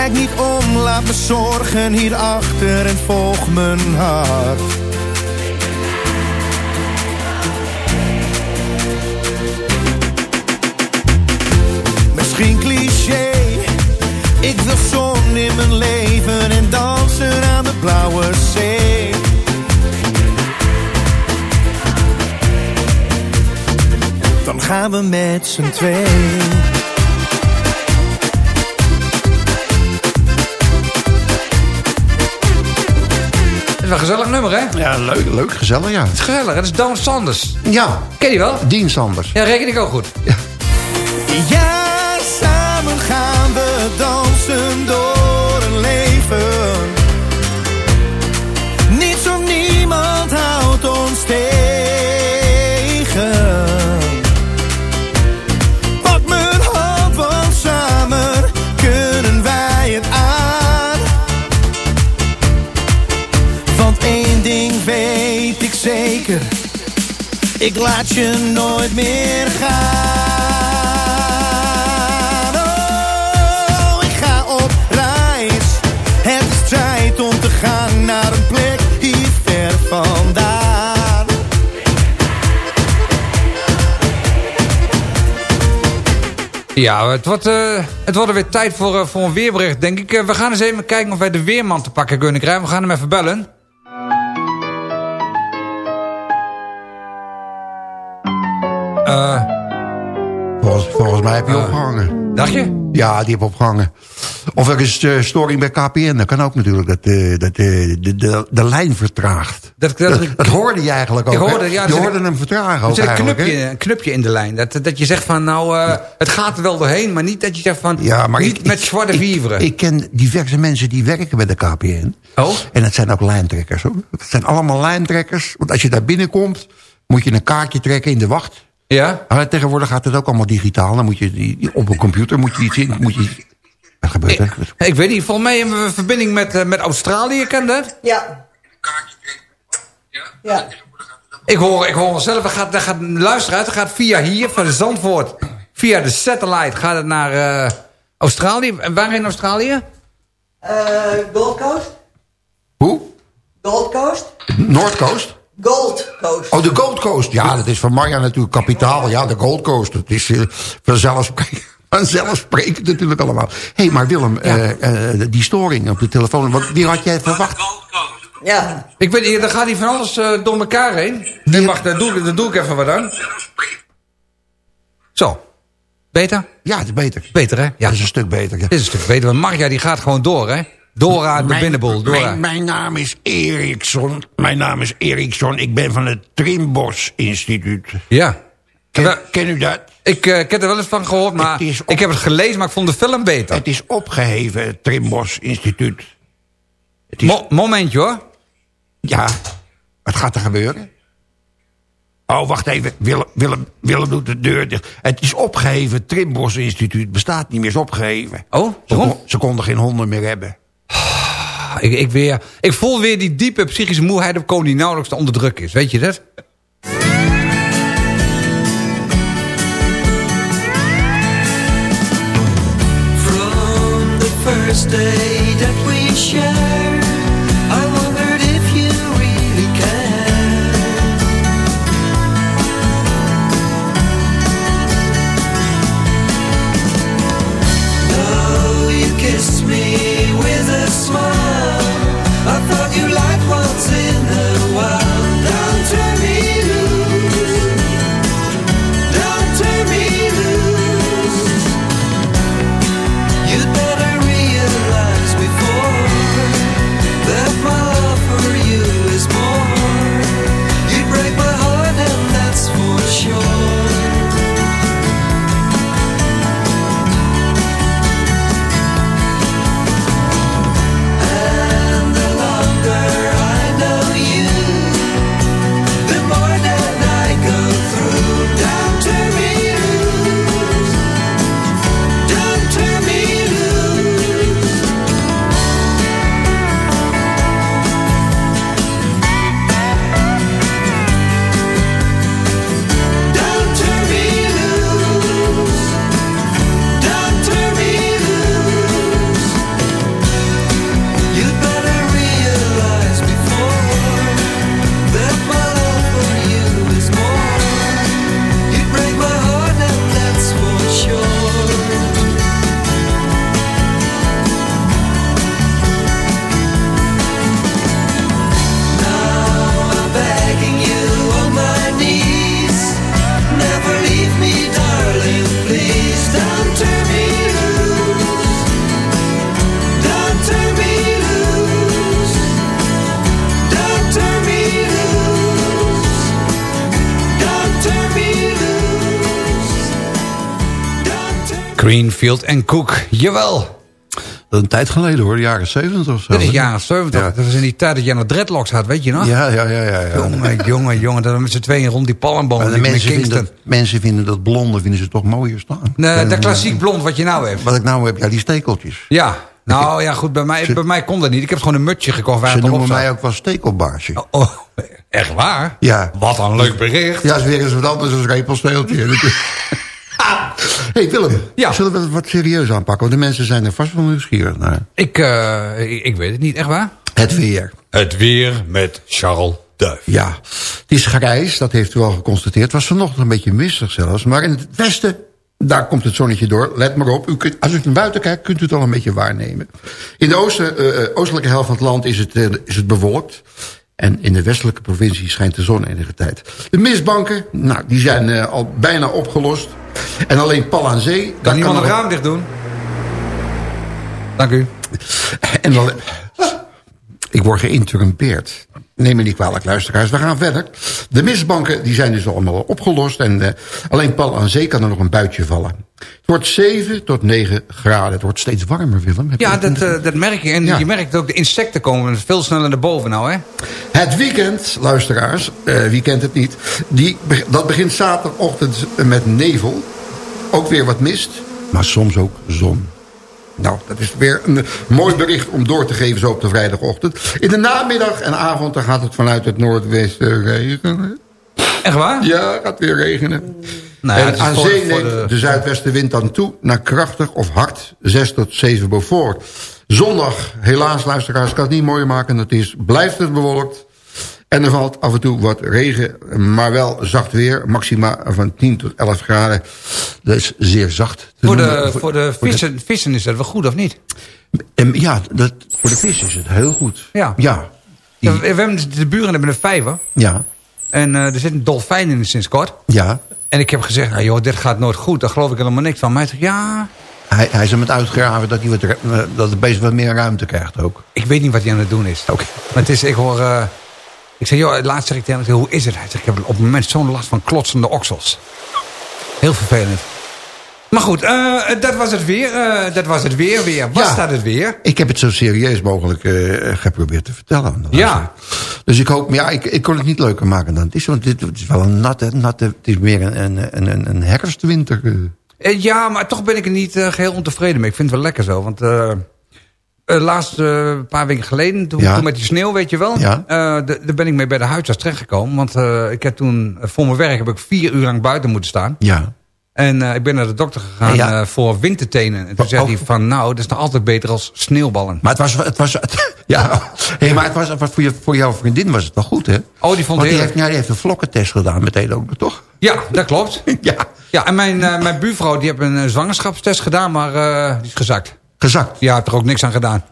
Speaker 14: Kijk niet om, laat me zorgen hierachter en volg mijn hart. Misschien cliché. Ik wil zon in mijn leven en dansen aan de blauwe zee. Dan gaan we met z'n twee.
Speaker 8: Een gezellig nummer, hè?
Speaker 7: Ja, leuk, leuk gezellig, ja.
Speaker 8: Het is gezellig, het is Dawn Sanders.
Speaker 7: Ja,
Speaker 8: Ken je die wel?
Speaker 7: Dean Sanders.
Speaker 8: Ja, reken ik ook goed.
Speaker 14: Ja, samen gaan we dansen door ik
Speaker 15: laat je nooit meer gaan. Oh, ik ga op reis. Het is tijd om te gaan naar een plek hier ver vandaan.
Speaker 8: Ja, het wordt, eh, het wordt er weer tijd voor, eh, voor een weerbericht, denk ik. Eh, we gaan eens even kijken of wij de weerman te pakken kunnen krijgen. We gaan hem even bellen. Eh,
Speaker 7: Volgens, volgens mij heb je opgehangen.
Speaker 8: Dacht je?
Speaker 7: Ja, die heb opgehangen. Of er is eh, storing bij KPN. Dat kan ook natuurlijk. Dat, eh, dat eh, de, de, de lijn vertraagt.
Speaker 8: Dat,
Speaker 7: Dat, dat hoorde je eigenlijk ook.
Speaker 8: Hoorde, ja, er
Speaker 7: je
Speaker 8: zit
Speaker 7: hoorde hem vertragen
Speaker 8: Er
Speaker 7: ook
Speaker 8: zit een knupje, een knupje in de lijn. Dat, dat je zegt van, nou, eh, het gaat er wel doorheen. Maar niet dat je zegt van,
Speaker 7: Ja, maar
Speaker 8: niet
Speaker 7: ik-
Speaker 8: met zwarte viveren.
Speaker 7: Ik ken diverse mensen die werken bij de KPN.
Speaker 8: Oh?
Speaker 7: En dat zijn ook lijntrekkers. Hoor. Het zijn allemaal lijntrekkers. Want als je daar binnenkomt, moet je een kaartje trekken in de wacht.
Speaker 8: Ja?
Speaker 7: Maar tegenwoordig gaat het ook allemaal digitaal. Dan moet je die, op een computer moet je iets in. Moet je, wat gebeurt er?
Speaker 8: Ik weet niet, volgens mij hebben we een verbinding met, eh, met Australië, ken je dat?
Speaker 1: Ja. Ja.
Speaker 8: Ik hoor, ik hoor zelf, dat gaat, dat gaat luisteren uit. Dat gaat via hier, van Zandvoort. Via de satellite gaat het naar eh, Australië. En waar in Australië?
Speaker 12: Eh, Gold Coast?
Speaker 7: Hoe?
Speaker 12: Gold Coast?
Speaker 7: Noordcoast?
Speaker 12: Gold Coast.
Speaker 7: Oh, de Gold Coast. Ja, dat is van Marja natuurlijk kapitaal. Ja, de Gold Coast. Dat is eh, vanzelfsprekend. Vanzelfsprekend natuurlijk allemaal. Hé, hey, maar Willem, eh, eh, die storing op de telefoon. Wat, wie had jij verwacht?
Speaker 12: Ja.
Speaker 8: Ik weet niet, dan gaat hij van alles eh, door elkaar heen. Nee, wacht, daar doe, ik- daar doe ik even wat aan. Zo. Beter?
Speaker 7: Ja, het is beter.
Speaker 8: Beter, hè? Ja.
Speaker 7: Dat is een stuk beter. Ja.
Speaker 8: Dit is een stuk beter, want Marja die gaat gewoon door, hè? Dora de
Speaker 7: Mijn-
Speaker 8: binnenboel, Dora.
Speaker 7: Mijn, mijn naam is Eriksson. Mijn naam is Eriksson. Ik ben van het Trimbos Instituut.
Speaker 8: Ja.
Speaker 7: Ken, ken u dat?
Speaker 8: Ik, ik heb er wel eens van gehoord, maar
Speaker 7: op-
Speaker 8: ik heb het gelezen, maar ik vond de film beter.
Speaker 7: Het is opgeheven, het Trimbos Instituut. Het is,
Speaker 8: Mo- momentje, hoor.
Speaker 7: ja, wat gaat er gebeuren? Oh, wacht even. Willem, Willem, Willem doet de deur dicht. Het is opgeheven, het Trimbos Instituut. Bestaat niet meer, is opgeheven.
Speaker 8: Oh,
Speaker 7: Ze,
Speaker 8: waarom?
Speaker 7: kon- ze konden geen honden meer hebben.
Speaker 8: Ik, ik, weer, ik voel weer die diepe psychische moeheid op koning die nauwelijks te onderdrukken is. Weet je dat?
Speaker 11: From the first day
Speaker 8: En Cook. Jawel.
Speaker 7: Dat is een tijd geleden hoor, de jaren 70 of zo.
Speaker 8: Dat is jaren 70.
Speaker 7: Ja.
Speaker 8: Dat was in die tijd dat jij nog dreadlocks had, weet je nog?
Speaker 7: Ja, ja, ja. ja, ja.
Speaker 8: Jongen, jongen, jongen. Dat we met z'n tweeën rond die palmboom
Speaker 7: de
Speaker 8: met
Speaker 7: mensen, vinden dat, mensen vinden dat blonde vinden ze toch mooier staan.
Speaker 8: Nee,
Speaker 7: En,
Speaker 8: dat klassiek blond wat je nou hebt.
Speaker 7: Wat ik nou heb, ja, die stekeltjes.
Speaker 8: Ja. Nou ja, goed, bij mij, bij mij kon dat niet. Ik heb gewoon een mutje gekocht waar
Speaker 7: Ze
Speaker 8: het
Speaker 7: noemen mij ook wel stekelbaarsje.
Speaker 8: Oh, Echt waar?
Speaker 7: Ja.
Speaker 8: Wat een leuk bericht.
Speaker 7: Ja, is weer eens wat anders dan een repelsteeltje. hey Willem, zullen we het wat serieus aanpakken? Want de mensen zijn er vast wel nieuwsgierig naar.
Speaker 8: Ik, eh, ik, ik weet het niet, echt waar?
Speaker 7: Het weer.
Speaker 8: Het weer met Charles Duif.
Speaker 7: Ja, het is grijs, dat heeft u al geconstateerd. Het was vanochtend een beetje mistig zelfs. Maar in het westen, daar komt het zonnetje door. Let maar op, u kunt, als u naar buiten kijkt, kunt u het al een beetje waarnemen. In de oosten, eh, eh, oostelijke helft van het land is het, eh, is het bewolkt. En in de westelijke provincie schijnt de zon enige tijd. De mistbanken, nou, die zijn eh, al bijna opgelost. En alleen Pal aan Zee...
Speaker 8: Kan iemand een raam dicht doen? Dank u.
Speaker 7: En dan, ik word geïnterrumpeerd. Neem me niet kwalijk, luisteraars. We gaan verder. De mistbanken die zijn dus allemaal opgelost. En eh, alleen pal aan zee kan er nog een buitje vallen. Het wordt 7 tot 9 graden. Het wordt steeds warmer, Willem. Heb
Speaker 8: Ja, dat, eh, dat merk je. En
Speaker 7: Ja.
Speaker 8: je merkt ook, de insecten komen veel sneller naar boven nou, hè?
Speaker 7: Het weekend, luisteraars, eh, wie kent het niet... Die, dat begint zaterdagochtend met nevel. Ook weer wat mist, maar soms ook zon. Nou, dat is weer een eh, mooi bericht om door te geven zo op de vrijdagochtend. In de namiddag en avond dan gaat het vanuit het noordwesten regenen.
Speaker 8: Echt waar?
Speaker 7: Ja, gaat weer regenen.
Speaker 8: Nou ja,
Speaker 7: en aan zee neemt
Speaker 8: de-
Speaker 7: de... zuidwestenwind dan toe naar krachtig of hard 6 tot 7 Beaufort. Zondag, helaas luisteraars, kan het niet mooier maken. Het is, blijft het bewolkt. En er valt af en toe wat regen, maar wel zacht weer. Maxima van 10 tot 11 graden. Dat is zeer zacht.
Speaker 8: Voor de,
Speaker 7: noemen.
Speaker 8: voor de vissen, vissen is dat wel goed, of niet?
Speaker 7: En ja, dat, voor de vis is het heel goed.
Speaker 8: Ja.
Speaker 7: Ja,
Speaker 8: Ja, we hebben, de buren hebben een vijver.
Speaker 7: ja,
Speaker 8: En eh, er zit een dolfijn in sinds kort.
Speaker 7: ja.
Speaker 8: En ik heb gezegd, nou, joh, dit gaat nooit goed. Daar geloof ik helemaal niks van. Maar hij zegt, ja,
Speaker 7: Hij, hij is hem het uitgraven dat, hij wat, eh, dat het beest wat meer ruimte krijgt ook.
Speaker 8: ik weet niet wat hij aan het doen is.
Speaker 7: Oké.
Speaker 8: Maar het is, ik hoor... eh, ik zeg, joh, laatst zeg ik tegen hem, hoe is het? Hij zegt, ik heb op het moment zo'n last van klotsende oksels. Heel vervelend. Maar goed, eh, dat was het weer. eh, dat was het weer weer. Was
Speaker 7: Ja.
Speaker 8: dat het weer?
Speaker 7: Ik heb het zo serieus mogelijk eh, geprobeerd te vertellen.
Speaker 8: Ja.
Speaker 7: Dus ik hoop, ja, ik, ik kon het niet leuker maken dan het is. Want dit het is wel een natte, natte het is meer een, een, een, een- herfstwinter.
Speaker 8: ja, maar toch ben ik er niet eh, geheel ontevreden mee. Ik vind het wel lekker zo. Want eh eh, laatst, eh, een paar weken geleden, toen,
Speaker 7: Ja.
Speaker 8: toen met die sneeuw, weet je wel.
Speaker 7: Ja.
Speaker 8: eh, daar ben ik mee bij de huisarts terechtgekomen. Want eh, ik heb toen, eh, voor mijn werk heb ik vier uur lang buiten moeten staan.
Speaker 7: Ja.
Speaker 8: En eh, ik ben naar de dokter gegaan
Speaker 7: Ja.
Speaker 8: eh, voor wintertenen. En toen
Speaker 7: Oh,
Speaker 8: zei
Speaker 7: oh.
Speaker 8: hij van, nou, dat is nog altijd beter als sneeuwballen.
Speaker 7: Maar het was, het was, ja, hey, maar het was, voor, je, voor jouw vriendin was het wel goed, hè?
Speaker 8: Oh, die vond het
Speaker 7: die
Speaker 8: heel...
Speaker 7: heeft, ja, die heeft een vlokkentest gedaan meteen ook, toch?
Speaker 8: Ja, dat klopt.
Speaker 7: Ja.
Speaker 8: Ja, en mijn, eh, mijn buurvrouw die heeft een eh, zwangerschapstest gedaan, maar eh, die is gezakt.
Speaker 7: Gezakt.
Speaker 8: Ja, heeft er ook niks aan gedaan.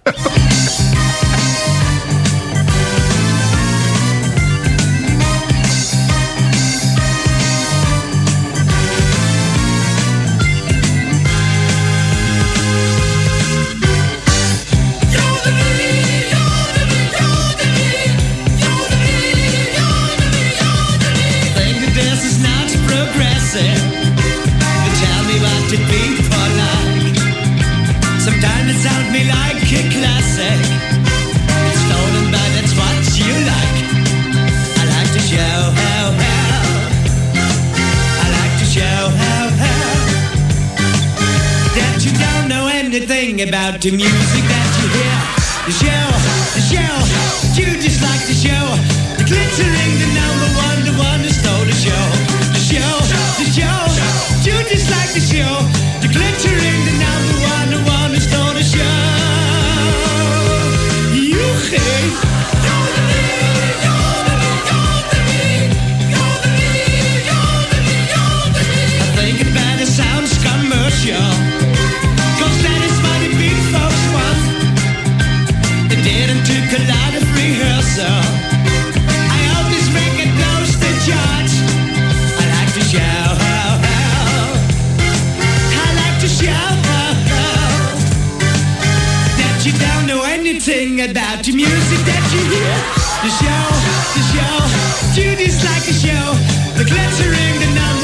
Speaker 11: About the music that you hear. The show, the show, you just like the show. The glittering, the number one, the one who stole the show. The show, the show, you just like the show. The music that you hear. The show, the show, just like the show. The glittering, the number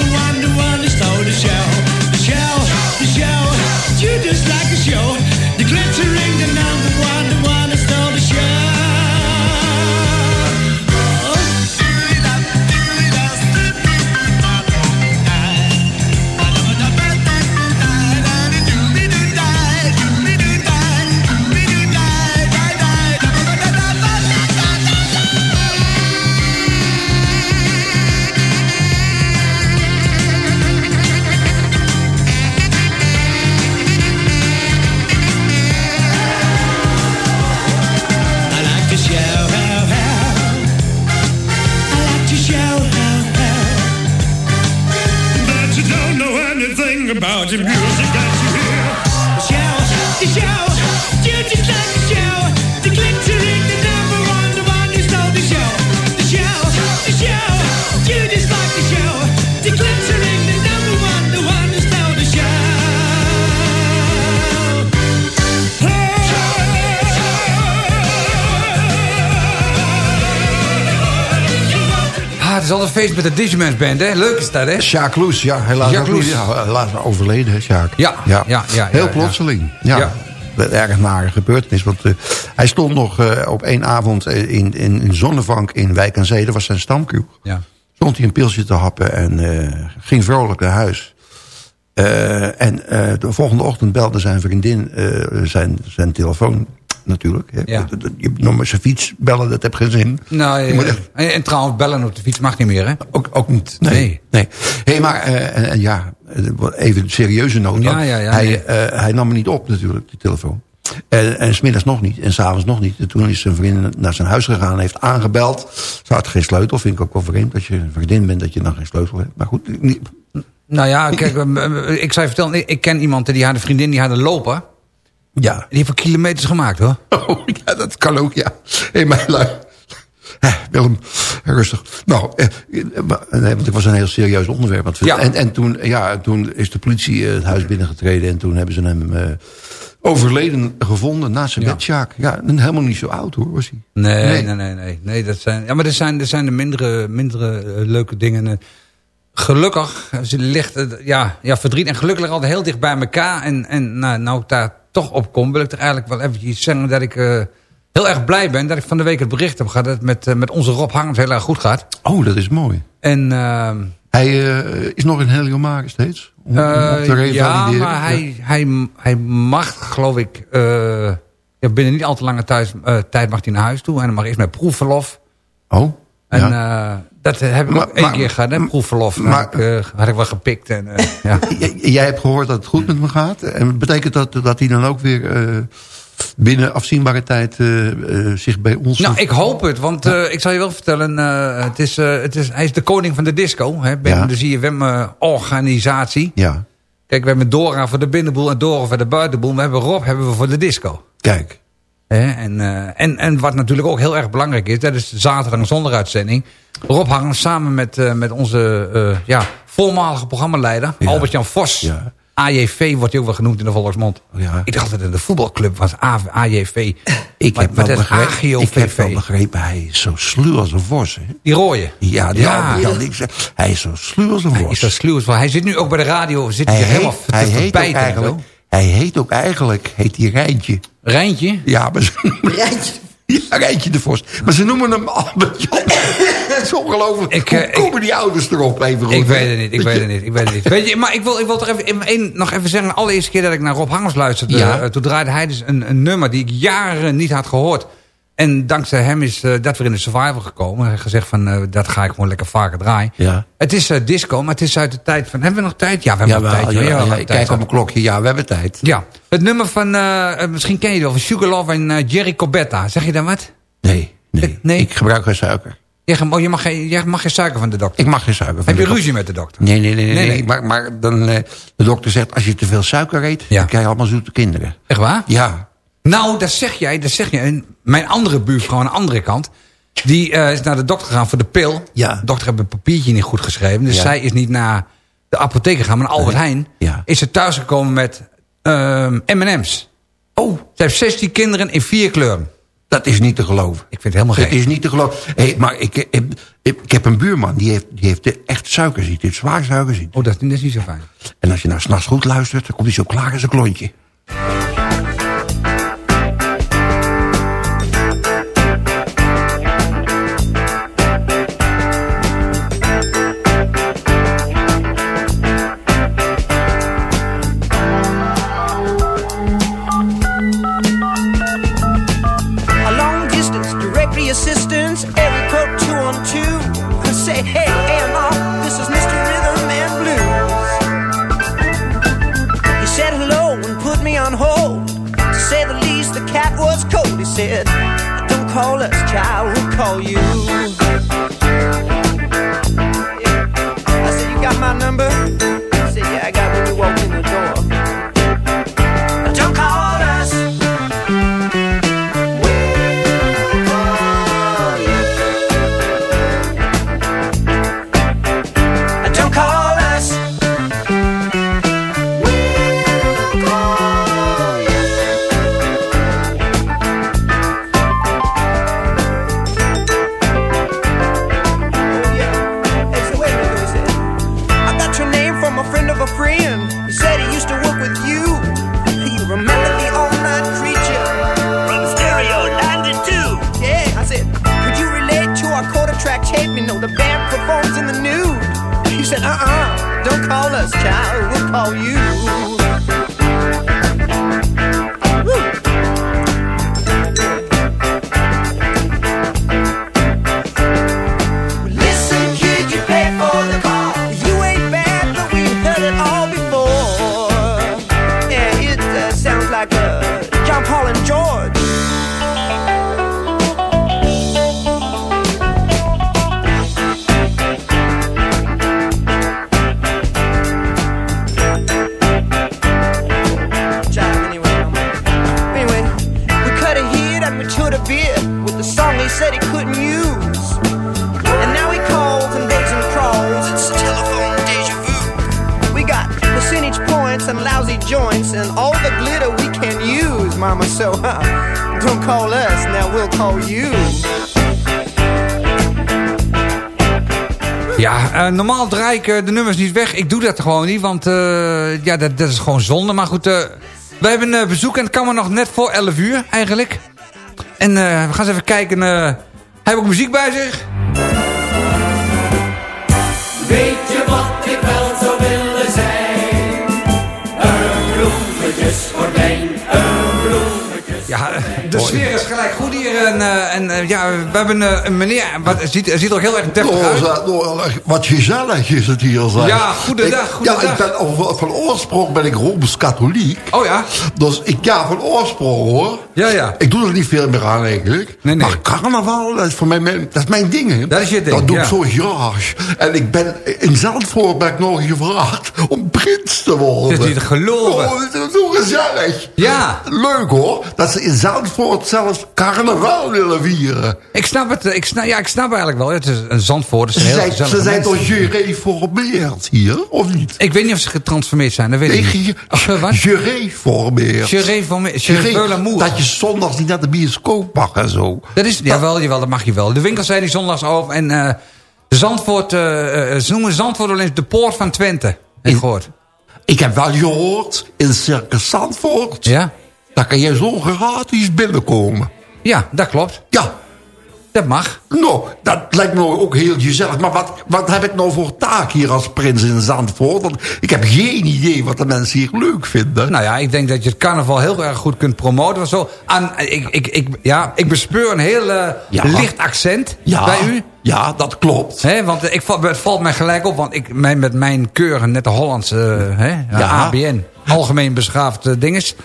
Speaker 8: feest met de Digimans Band, hè? Leuk is dat, hè?
Speaker 7: Sjaak Loes, ja, helaas,
Speaker 8: Jacques Loes.
Speaker 7: ja, helaas overleden, hè, Sjaak.
Speaker 8: Ja, ja, ja, ja,
Speaker 7: Heel plotseling, ja. Erg nare gebeurtenis, want eh, hij stond nog eh, op één avond eh, in, in, in Zonnevank in Wijk aan Zee, dat was zijn stamkroeg.
Speaker 8: Ja.
Speaker 7: Stond hij een pilsje te happen en ging vrolijk naar huis. En de volgende ochtend belde zijn vriendin zijn, zijn telefoon natuurlijk. hè.
Speaker 8: Ja.
Speaker 7: Je nog maar zijn fiets bellen, dat heb geen zin.
Speaker 8: Nou, ja,
Speaker 7: moet echt-
Speaker 8: En, en trouwens, bellen op de fiets mag niet meer, hè?
Speaker 7: ook, ook niet. Nee.
Speaker 8: Nee.
Speaker 7: nee. Hé, maar eh, en, en ja, eh, even een serieuze noot.
Speaker 8: Ja,
Speaker 7: dan.
Speaker 8: ja, ja,
Speaker 7: hij,
Speaker 8: nee.
Speaker 7: eh, hij nam me niet op natuurlijk, die telefoon. En, en smiddags nog niet. En s'avonds nog niet. En toen is zijn vriendin naar zijn huis gegaan. Heeft aangebeld. Ze had geen sleutel. Vind ik ook wel vreemd. Dat je een vriendin bent dat je dan geen sleutel hebt. Maar goed. niet-
Speaker 8: Nou ja, kijk, eh, eh, ik zou je vertellen, ik, ken iemand die een vriendin die een lopen.
Speaker 7: Ja.
Speaker 8: Die heeft wel kilometers gemaakt, hoor.
Speaker 7: Oh, ja, dat kan ook, ja. Hé, maar lui. Eh, Willem, rustig. Nou, eh, eh, maar- nee, want het was een heel serieus onderwerp. Want
Speaker 8: Ja.
Speaker 7: En, en toen, ja, toen is de politie eh, het huis binnengetreden... en toen hebben ze hem eh, overleden gevonden naast zijn
Speaker 8: Ja.
Speaker 7: Sjaak. Ja, helemaal niet zo oud, hoor, was hij.
Speaker 8: Nee,
Speaker 7: Nee.
Speaker 8: nee, nee, nee. nee dat zijn, ja, maar er zijn, er zijn de mindere, mindere leuke dingen. Gelukkig, ze ligt, ja, ja, verdriet en gelukkig altijd heel dicht bij elkaar. En, en nou, nou daar toch op kom, wil ik er eigenlijk wel eventjes zeggen dat ik eh, heel erg blij ben dat ik van de week het bericht heb gehad dat het met, eh, met onze Rob Harms heel erg goed gaat.
Speaker 7: Oh, dat is mooi.
Speaker 8: En ehm,
Speaker 7: Hij eh, is nog in Heliomare steeds. Om,
Speaker 8: Eh,
Speaker 7: te
Speaker 8: ja, maar hij, hij, hij mag, geloof ik, eh, ja, binnen niet al te lange thuis, eh, tijd mag hij naar huis toe. En dan mag eerst met proefverlof.
Speaker 7: Oh,
Speaker 8: En
Speaker 7: ja.
Speaker 8: Eh, dat heb ik
Speaker 7: Maar-
Speaker 8: ook één
Speaker 7: maar-
Speaker 8: keer gehad, hè, proefverlof.
Speaker 7: maar-
Speaker 8: had, ik, eh, had ik wel gepikt. En, eh, ja.
Speaker 7: Jij hebt gehoord dat het goed met me gaat. En betekent dat dat hij dan ook weer eh, binnen afzienbare tijd eh, eh, zich bij ons...
Speaker 8: Nou, ik hoop het, want eh, ik zal je wel vertellen, eh, het is, eh, het is, hij is de koning van de disco. Hè, binnen
Speaker 7: Ja.
Speaker 8: de ZFM-organisatie.
Speaker 7: Ja,
Speaker 8: Kijk, we hebben Dora voor de binnenboel en Dora voor de buitenboel. We hebben Rob hebben we voor de disco.
Speaker 7: kijk.
Speaker 8: Hè, en, eh, en, en wat natuurlijk ook heel erg belangrijk is, dat is de zaterdag en zondaguitzending. Rob Harm samen met, eh, met onze eh, ja, voormalige programmaleider,
Speaker 7: Ja.
Speaker 8: Albert-Jan Vos.
Speaker 7: Ja.
Speaker 8: AJV wordt hij ook wel genoemd in de volksmond.
Speaker 7: Ja.
Speaker 8: Ik dacht dat de voetbalclub was AJV.
Speaker 7: Ik
Speaker 8: Maar-
Speaker 7: heb,
Speaker 8: maar
Speaker 7: wel begrepen, ik heb wel begrepen, hij is zo sluw als een vos. Hè?
Speaker 8: Die rooie.
Speaker 7: Ja, die
Speaker 8: Ja.
Speaker 7: ja. die zeg, hij is zo sluw als een
Speaker 8: Hij
Speaker 7: vos.
Speaker 8: is zo sluw als wel. Hij zit nu ook bij de radio. Zit hij,
Speaker 7: hij,
Speaker 8: helemaal
Speaker 7: heet, hij, heet eigenlijk, hij heet ook eigenlijk, heet hij Rijntje.
Speaker 8: Rijntje?
Speaker 7: Ja, maar
Speaker 12: Rijntje.
Speaker 7: ja, Rijntje de Vos. Maar ze noemen hem Albert Jan. Het is ongelooflijk.
Speaker 8: Ik,
Speaker 7: Hoe
Speaker 8: eh,
Speaker 7: komen die ouders erop even goed?
Speaker 8: Ik weet het niet, ik weet het niet, ik weet het niet. Weet je, maar ik wil, ik wil toch even, één- nog even zeggen... de allereerste keer dat ik naar Rob Hangers luisterde...
Speaker 7: Ja.
Speaker 8: eh, toen draaide hij dus een, een nummer die ik jaren niet had gehoord. En dankzij hem is eh, dat weer in de Survivor gekomen. Hij heeft gezegd van, eh, dat ga ik gewoon lekker vaker draaien.
Speaker 7: Ja.
Speaker 8: Het is eh, disco, maar het is uit de tijd van... Hebben we nog tijd? Ja, we hebben
Speaker 7: Ja,
Speaker 8: nog tijd.
Speaker 7: ja,
Speaker 8: we
Speaker 7: ja,
Speaker 8: hebben
Speaker 7: ja,
Speaker 8: nog
Speaker 7: ik
Speaker 8: tijd.
Speaker 7: kijk op mijn klokje. Ja, we hebben tijd.
Speaker 8: Ja, het nummer van, misschien ken je het wel, van Sugar Love en Jerry Corbetta. Zeg je dan wat?
Speaker 7: Nee, nee,
Speaker 8: Nee.
Speaker 7: Ik gebruik geen suiker.
Speaker 8: Je, oh, je, mag geen, je mag geen suiker van de dokter.
Speaker 7: Ik mag geen suiker. van
Speaker 8: Heb je ruzie met de dokter?
Speaker 7: Nee, nee, nee. nee,
Speaker 8: Nee.
Speaker 7: Maar, maar dan, de dokter zegt, als je te veel suiker eet... Dan krijg je allemaal zoete kinderen.
Speaker 8: Echt waar?
Speaker 7: Ja.
Speaker 8: Nou, dat zeg jij, dat zeg jij. Mijn andere buurvrouw aan de andere kant... die eh, is naar de dokter gegaan voor de pil.
Speaker 7: Ja.
Speaker 8: De dokter heeft een papiertje niet goed geschreven. Dus
Speaker 7: Ja.
Speaker 8: zij is niet naar de apotheek gegaan. Maar naar Albert. Heijn
Speaker 7: Ja.
Speaker 8: is ze thuisgekomen met ehm, M&M's.
Speaker 7: Oh,
Speaker 8: Ze heeft 16 kinderen in vier kleuren.
Speaker 7: dat is niet te geloven.
Speaker 8: Ik vind het helemaal
Speaker 7: Het
Speaker 8: gek.
Speaker 7: is niet te geloven. Hey, maar ik, ik, ik, ik heb een buurman, die heeft, die heeft echt suikerziekte. Die heeft zwaar suikerziekte.
Speaker 8: Oh, dat, dat is niet zo fijn.
Speaker 7: En als je nou s'nachts goed luistert, dan komt hij zo klaar als een klontje.
Speaker 16: Call you. So, huh, don't call us, now we'll call you.
Speaker 8: Ja, eh, normaal draai ik eh, de nummers niet weg. Ik doe dat gewoon niet, want eh, ja, dat, dat is gewoon zonde. Maar goed, eh, we hebben een bezoek en het kan maar nog net voor 11 uur eigenlijk. En eh, we gaan eens even kijken. eh, hij heeft ook muziek bij zich.
Speaker 11: Weet je wat ik wel zou willen zijn? Een bloemetjesgordijn, een bloemetjes.
Speaker 8: Ja, de sfeer is gelijk goed hier. En, eh, en eh, ja, we hebben eh, een meneer, wat, het ziet, het ziet er ook heel erg deftig
Speaker 7: Oh,
Speaker 8: uit.
Speaker 7: oh, wat gezellig is het hier. Zeg.
Speaker 8: Ja, goedendag,
Speaker 7: Ik-
Speaker 8: goedendag.
Speaker 7: Ja, ik ben, over- van oorsprong ben ik Rooms-Katholiek.
Speaker 8: Oh ja?
Speaker 7: Dus ik, ja, van oorsprong hoor.
Speaker 8: Ja, ja.
Speaker 7: Ik doe er niet veel meer aan eigenlijk.
Speaker 8: Nee, nee.
Speaker 7: Maar carnaval, dat is voor mij mijn, dat is mijn ding. Hè.
Speaker 8: Dat is je ding,
Speaker 7: Dat doe
Speaker 8: ja.
Speaker 7: ik zo graag. En ik ben, in Zandvoort ben ik nog gevraagd om prins te worden.
Speaker 8: Het is niet geloven.
Speaker 7: Oh, dat is zo gezellig.
Speaker 8: Ja.
Speaker 7: Leuk hoor. Dat ze in Zandvoort zelfs carnaval willen vieren.
Speaker 8: Ik snap het, ik snap, ja, ik snap eigenlijk wel. Het is een Zandvoort,
Speaker 7: Ze
Speaker 8: heel
Speaker 7: zijn, ze toch gereformeerd hier, of niet?
Speaker 8: Ik weet niet of ze getransformeerd zijn, dat weet ik niet. Oh, wat?
Speaker 7: gereformeerd.
Speaker 8: Gereformeerd,
Speaker 7: Gere-
Speaker 8: gereformeerd.
Speaker 7: Dat je zondags niet naar de bioscoop mag en zo.
Speaker 8: Dat is, jawel, jawel, dat mag je wel. De winkels zijn die zondags open en eh, Zandvoort, eh, eh, ze noemen Zandvoort alleen de poort van Twente. Heb gehoord?
Speaker 7: Ik heb wel gehoord, in Circus Zandvoort...
Speaker 8: Ja?
Speaker 7: Daar kan je zo gratis binnenkomen.
Speaker 8: Ja, dat klopt.
Speaker 7: Ja,
Speaker 8: Dat mag.
Speaker 7: nou, dat lijkt me ook heel gezellig. Maar wat, wat heb ik nou voor taak hier als prins in Zandvoort? Want ik heb geen idee wat de mensen hier leuk vinden.
Speaker 8: Nou ja, ik denk dat je het carnaval heel erg goed kunt promoten. Want zo aan, ik, ik, ik, ja, ik bespeur een heel eh,
Speaker 7: Ja.
Speaker 8: licht accent
Speaker 7: ja,
Speaker 8: bij u.
Speaker 7: Ja, dat klopt.
Speaker 8: Want ik, het valt mij gelijk op, want ik, mijn, met mijn keuren, net de Hollandse hè,
Speaker 7: Ja.
Speaker 8: ABN, algemeen beschaafd eh, dinges.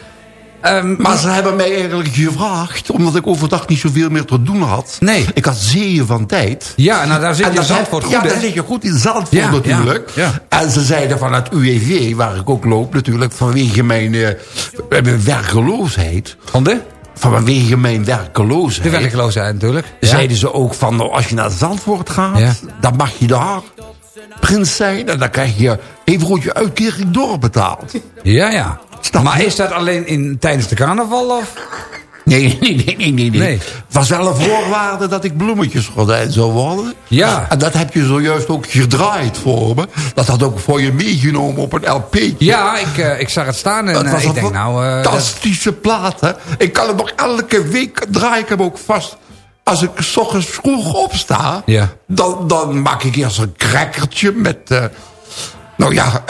Speaker 8: Ehm,
Speaker 7: Maar ze hebben mij eigenlijk gevraagd, omdat ik overdag niet zoveel meer te doen had.
Speaker 8: Nee.
Speaker 7: Ik had zeeën van tijd.
Speaker 8: Ja, nou daar zit
Speaker 7: En
Speaker 8: je Zandvoort
Speaker 7: ja,
Speaker 8: goed,
Speaker 7: dan
Speaker 8: hè?
Speaker 7: zit je goed in Zandvoort
Speaker 8: Ja,
Speaker 7: natuurlijk.
Speaker 8: ja, ja.
Speaker 7: En ze zeiden van het UWV, waar ik ook loop natuurlijk, vanwege mijn, eh, mijn werkeloosheid.
Speaker 8: Van de?
Speaker 7: Vanwege mijn werkeloosheid.
Speaker 8: De werkloosheid natuurlijk. Ja.
Speaker 7: Zeiden ze ook van, nou, als je naar Zandvoort gaat,
Speaker 8: Ja.
Speaker 7: dan mag je daar prins zijn. En dan krijg je even goed je uitkering doorbetaald.
Speaker 8: Ja, ja.
Speaker 7: Snap
Speaker 8: Maar
Speaker 7: je?
Speaker 8: is dat alleen in, tijdens de carnaval of?
Speaker 7: Nee, nee, nee, nee, nee. Het was wel een voorwaarde dat ik bloemetjesgordijn zou worden.
Speaker 8: Ja.
Speaker 7: En dat heb je zojuist ook gedraaid voor me. Dat had ook voor je meegenomen op een LP.
Speaker 8: Ja, ik, eh, ik zag het staan en eh,
Speaker 7: was
Speaker 8: ik denk nou... eh, dat-
Speaker 7: fantastische plaat, hè. Ik kan hem nog elke week draai ik hem ook vast. Als ik s ochtends vroeg opsta,
Speaker 8: Ja.
Speaker 7: dan, dan maak ik eerst een crackertje met... nou ja,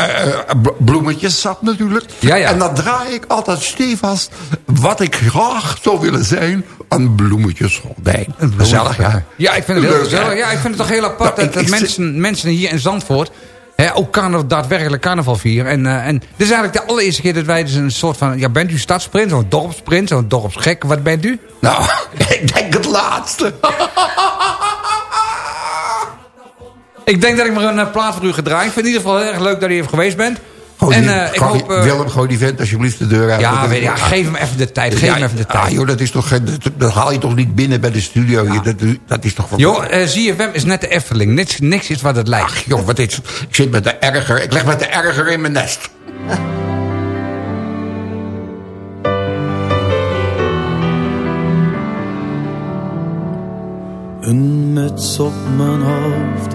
Speaker 7: bloemetjessap natuurlijk.
Speaker 8: Ja, ja.
Speaker 7: En dan draai ik altijd stevast wat ik graag zou willen zijn. Een bloemetjesgordijn. Gezellig, ja.
Speaker 8: Ja, ik vind het heel
Speaker 7: Leuk,
Speaker 8: gezellig. Ja, ik vind het toch heel apart
Speaker 7: Nou,
Speaker 8: dat, mensen, mensen hier in Zandvoort... Hè, ook carnaval, daadwerkelijk carnaval vieren. En, eh, en dit is eigenlijk de allereerste keer dat wij dus een soort van... Ja, bent u stadsprins of een dorpsprins of een dorpsgek? Wat bent u?
Speaker 7: Nou, ik denk het laatste.
Speaker 8: Ik denk dat ik maar een eh, plaat voor u gedraaid. Ik vind het in ieder geval heel erg leuk dat u even geweest bent.
Speaker 7: Gooi
Speaker 8: en eh, ik hoop... eh,
Speaker 7: Willem, gooi die vent alsjeblieft de deur uit.
Speaker 8: ja, weet je, ja, geef hem even de tijd. Geef
Speaker 7: Ja,
Speaker 8: hem even de
Speaker 7: ah,
Speaker 8: tijd.
Speaker 7: joh, dat, is toch, geen- dat, dat haal je toch niet binnen bij de studio. Dat, dat is toch... van-
Speaker 8: Joh, eh, ZFM is net de Efteling. Niks, niks is wat het lijkt.
Speaker 7: Ach, joh, wat is, ik zit met de erger. Ik leg met de erger in mijn nest.
Speaker 14: Een muts op mijn hoofd,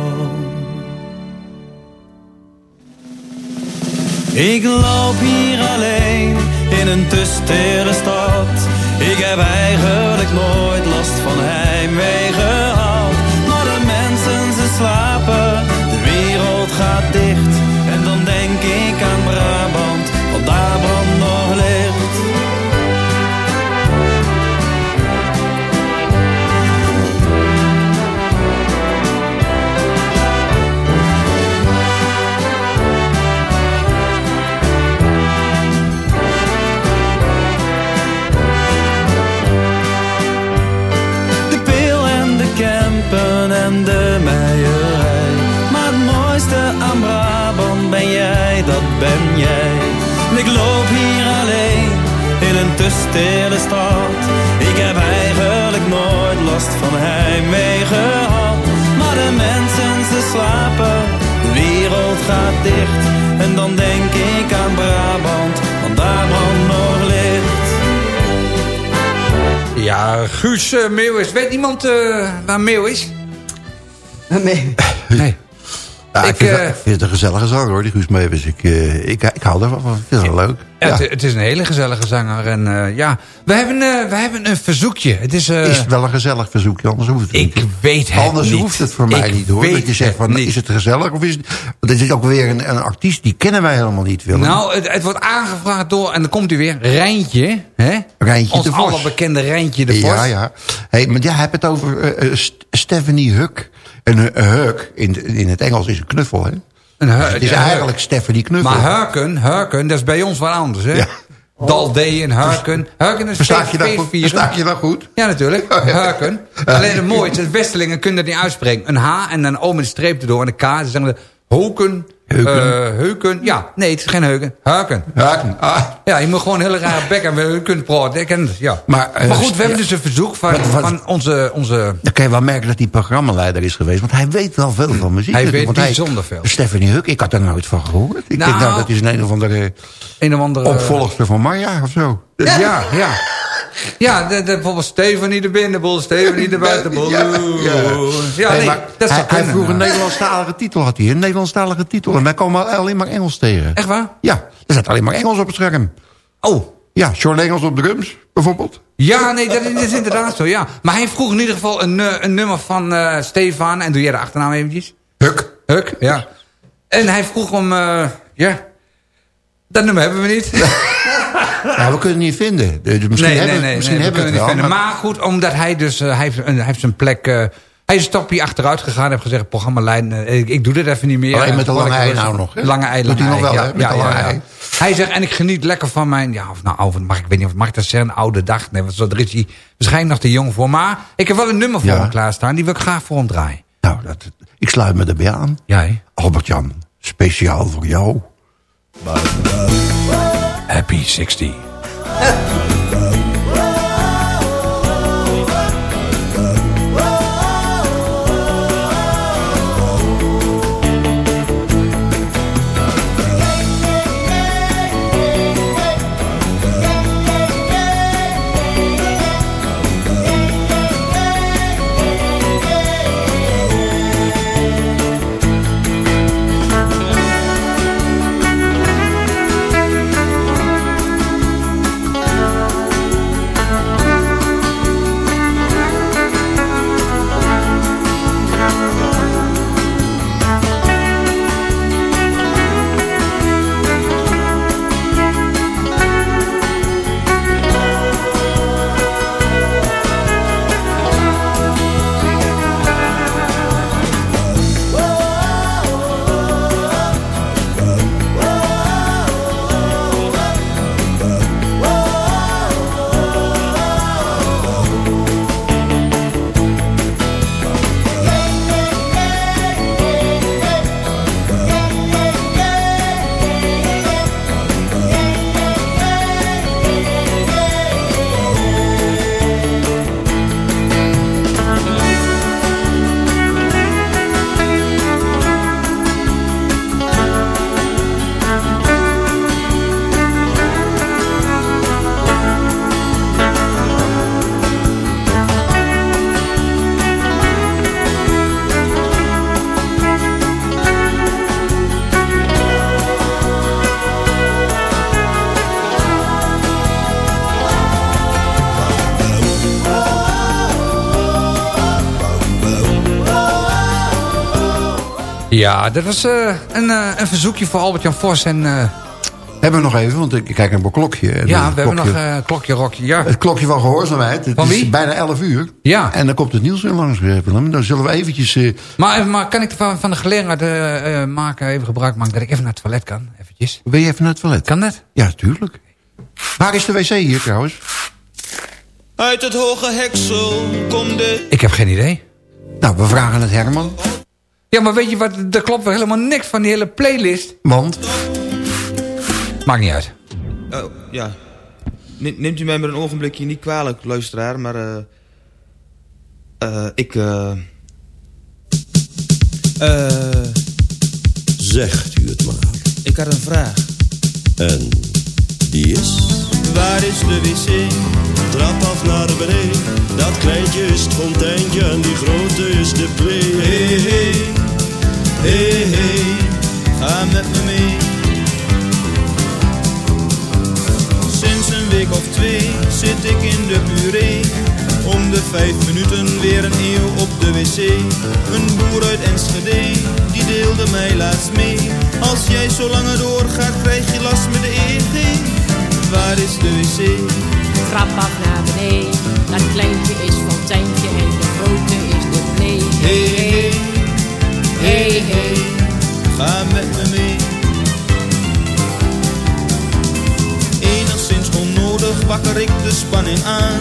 Speaker 14: Ik loop hier alleen in een te stad. Ik heb eigenlijk nooit last van heimwee ben jij. En ik loop hier alleen in een te stille stad. Ik heb eigenlijk nooit last van heimwee gehad. Maar de mensen ze slapen, de wereld gaat dicht. En dan denk ik aan Brabant, want daar brandt nog licht.
Speaker 8: Ja, Guus uh, Meeuwis. Weet iemand eh, waar Meeuw is?
Speaker 12: Nee.
Speaker 8: Nee.
Speaker 7: Ja, ik,
Speaker 8: Ik,
Speaker 7: vind,
Speaker 8: eh,
Speaker 7: ik vind het een gezellige zanger hoor, die Guus Meeuwis. Ik, eh, ik, ik hou ervan, ik vind het wel leuk.
Speaker 8: Ja,
Speaker 7: Ja.
Speaker 8: Het, het is een hele gezellige zanger. En eh, ja, we hebben, we hebben een verzoekje. Het is,
Speaker 7: is het wel een gezellig verzoekje, anders hoeft het
Speaker 8: ik
Speaker 7: niet.
Speaker 8: weet het
Speaker 7: Anders
Speaker 8: niet.
Speaker 7: hoeft het voor mij
Speaker 8: Ik
Speaker 7: niet hoor.
Speaker 8: weet
Speaker 7: Dat je zegt van,
Speaker 8: niet.
Speaker 7: is het gezellig of is het... Want het is ook weer een, een artiest, die kennen wij helemaal niet, Willem.
Speaker 8: Nou, het, het wordt aangevraagd door, en dan komt hij weer, Rijntje. Hè?
Speaker 7: Rijntje
Speaker 8: Ons
Speaker 7: de Vos.
Speaker 8: allerbekende Rijntje de Vos.
Speaker 7: Ja, ja. Hey, maar jij hebt het over St- Stephanie Huck. En uh, Huck, in, in het Engels is een knuffel, hè?
Speaker 8: Een hu-
Speaker 7: Dus het is eigenlijk Stephanie Knuffel.
Speaker 8: Maar Hurken, Hurken, dat is bij ons wat anders, hè?
Speaker 7: Ja.
Speaker 8: Daldee en Hurken. Hurken is
Speaker 7: Versta je dat goed? Versta je dat goed?
Speaker 8: Ja, natuurlijk. Hurken. Alleen het mooie is, dat Westelingen kunnen dat niet uitspreken. Een H en dan O met een streep erdoor en een K. Ze zeggen Hoken.
Speaker 7: Heuken.
Speaker 8: eh, heuken. Ja, nee, het is geen Heuken. Hurken.
Speaker 7: Haken. Ah.
Speaker 8: Ja, je moet gewoon een hele rare bek hebben. We kunnen praten. Ik ken het, ja.
Speaker 7: Maar, eh,
Speaker 8: maar goed, we hebben
Speaker 7: ja.
Speaker 8: dus een verzoek van,
Speaker 7: Wat- wat-
Speaker 8: van onze, onze...
Speaker 7: Dan kan je wel merken dat hij programmaleider is geweest. Want hij weet wel veel van muziek.
Speaker 8: Hij weet bijzonder veel.
Speaker 7: Stephanie Huck, ik had er nooit van gehoord. Ik
Speaker 8: Nou,
Speaker 7: denk nou, dat is een een of andere
Speaker 8: Een of andere...
Speaker 7: opvolgster van Marja of zo.
Speaker 8: Ja, ja. Ja, de, de, bijvoorbeeld Stefanie de binnenbol, Stefanie de buitenbol.
Speaker 7: Ja, ja.
Speaker 8: Ja,
Speaker 7: Nee,
Speaker 8: nee,
Speaker 7: maar
Speaker 8: dat
Speaker 7: hij,
Speaker 8: zou
Speaker 7: hij
Speaker 8: kunnen,
Speaker 7: vroeg een. Nederlandstalige titel, had hij. Een Nederlandstalige titel. En wij komen alleen maar Engels tegen.
Speaker 8: Echt waar?
Speaker 7: Ja, er staat alleen maar Engels op het scherm.
Speaker 8: Oh.
Speaker 7: Ja, John Engels op drums, bijvoorbeeld.
Speaker 8: Ja, nee, dat is, dat is inderdaad zo, ja. Maar hij vroeg in ieder geval een, eh, een nummer van eh Stefan. En doe jij de achternaam eventjes?
Speaker 7: Huck.
Speaker 8: Huck, ja. En hij vroeg om, eh, ja... Dat nummer hebben we niet.
Speaker 7: Ja, we kunnen het niet vinden. Dus misschien
Speaker 8: nee,
Speaker 7: hebben,
Speaker 8: nee, nee,
Speaker 7: misschien
Speaker 8: nee,
Speaker 7: hebben
Speaker 8: we
Speaker 7: het
Speaker 8: niet vinden. Maar goed, omdat hij dus... eh, hij, heeft, hij heeft zijn plek... eh, hij is een stapje achteruit gegaan. Heeft gezegd, programmalijn, eh, ik, ik doe dit even niet meer.
Speaker 7: Alleen met de
Speaker 8: En
Speaker 7: lange ei nou nog, hè?
Speaker 8: Lange ei, lange
Speaker 7: nog wel,
Speaker 8: ja,
Speaker 7: hè? Met
Speaker 8: ja,
Speaker 7: de lange
Speaker 8: ja.
Speaker 7: ei.
Speaker 8: Hij zegt, en ik geniet lekker van mijn... Ja, of nou, oude, mag, ik weet niet of mag ik dat zeggen, een oude dag. Nee, want zo, daar is hij waarschijnlijk nog te jong voor. Maar ik heb wel een nummer voor
Speaker 7: Ja.
Speaker 8: hem klaarstaan. Die wil ik graag voor hem draaien.
Speaker 7: Nou, dat, ik sluit me erbij aan.
Speaker 8: Jij?
Speaker 7: Albert-Jan, speciaal voor jou.
Speaker 8: Happy 60. Ja, dat was eh, een, eh, een verzoekje voor Albert-Jan Vos en... eh,
Speaker 7: Hebben we nog even, want ik kijk naar mijn klokje. En
Speaker 8: ja, we hebben nog
Speaker 7: klokje-
Speaker 8: een klokje, rokje. Ja.
Speaker 7: Het klokje van gehoorzaamheid. Het
Speaker 8: Van
Speaker 7: is
Speaker 8: wie?
Speaker 7: bijna 11 uur.
Speaker 8: Ja.
Speaker 7: En dan komt het nieuws weer langs, Willem. Dan zullen we eventjes... eh,
Speaker 8: Maar, maar kan ik van, van de gelegenheid maken, even gebruik maken dat ik even naar het toilet kan? Eventjes.
Speaker 7: wil je even naar het toilet?
Speaker 8: Kan dat?
Speaker 7: Ja, tuurlijk. Waar is de wc hier trouwens?
Speaker 17: Uit het hoge heksel komt de...
Speaker 8: Ik heb geen idee.
Speaker 7: Nou, we vragen het Herman.
Speaker 8: Ja, maar weet je wat, er klopt wel helemaal niks van die hele playlist.
Speaker 7: Want?
Speaker 8: Maakt niet uit.
Speaker 17: Oh, ja. Ne- Neemt u mij maar een ogenblikje niet kwalijk, luisteraar, maar... eh eh, ik... eh eh
Speaker 18: Zegt u het maar.
Speaker 17: ik had een vraag.
Speaker 18: En die is?
Speaker 17: Waar is de wc?
Speaker 18: Trap af naar beneden. Dat kleintje is het fonteintje en die grote is de play.
Speaker 17: Hey, hey, hey, hey, ga met me mee. Sinds een week of twee zit ik in de puree. Om de vijf minuten weer een eeuw op de wc. Een boer uit Enschede, die deelde mij laatst mee. Als jij zo langer doorgaat, krijg je last met de EG. Waar is de wc?
Speaker 19: Trap af naar beneden, dat kleintje is fonteintje en de grote is de play.
Speaker 17: Hey, hey,
Speaker 19: hey, hey,
Speaker 17: ga met me mee. Enigszins onnodig wakker ik de spanning aan.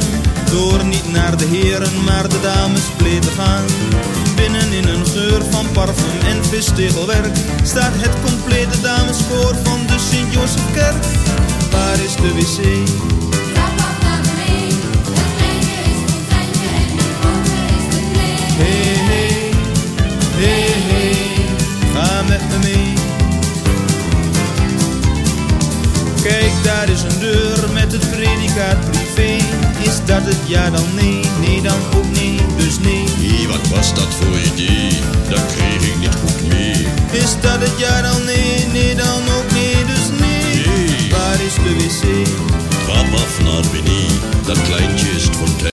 Speaker 17: Door niet naar de heren, maar de dames te gaan. Binnen in een geur van parfum en vistegelwerk staat het complete dameskoor van de Sint-Josefkerk. Waar is de wc? Hey, hey, hey, hey, ga met me mee. Kijk, daar is een deur met het predicaat privé. Is dat het ja dan nee, nee dan ook nee, dus nee.
Speaker 18: Wat was dat voor idee? Dat kreeg ik niet goed mee.
Speaker 17: Is dat het ja dan nee, nee dan ook nee, dus nee. Waar is de wc?
Speaker 18: Trap af naar beneden. Dat kleintje is het fonteintje.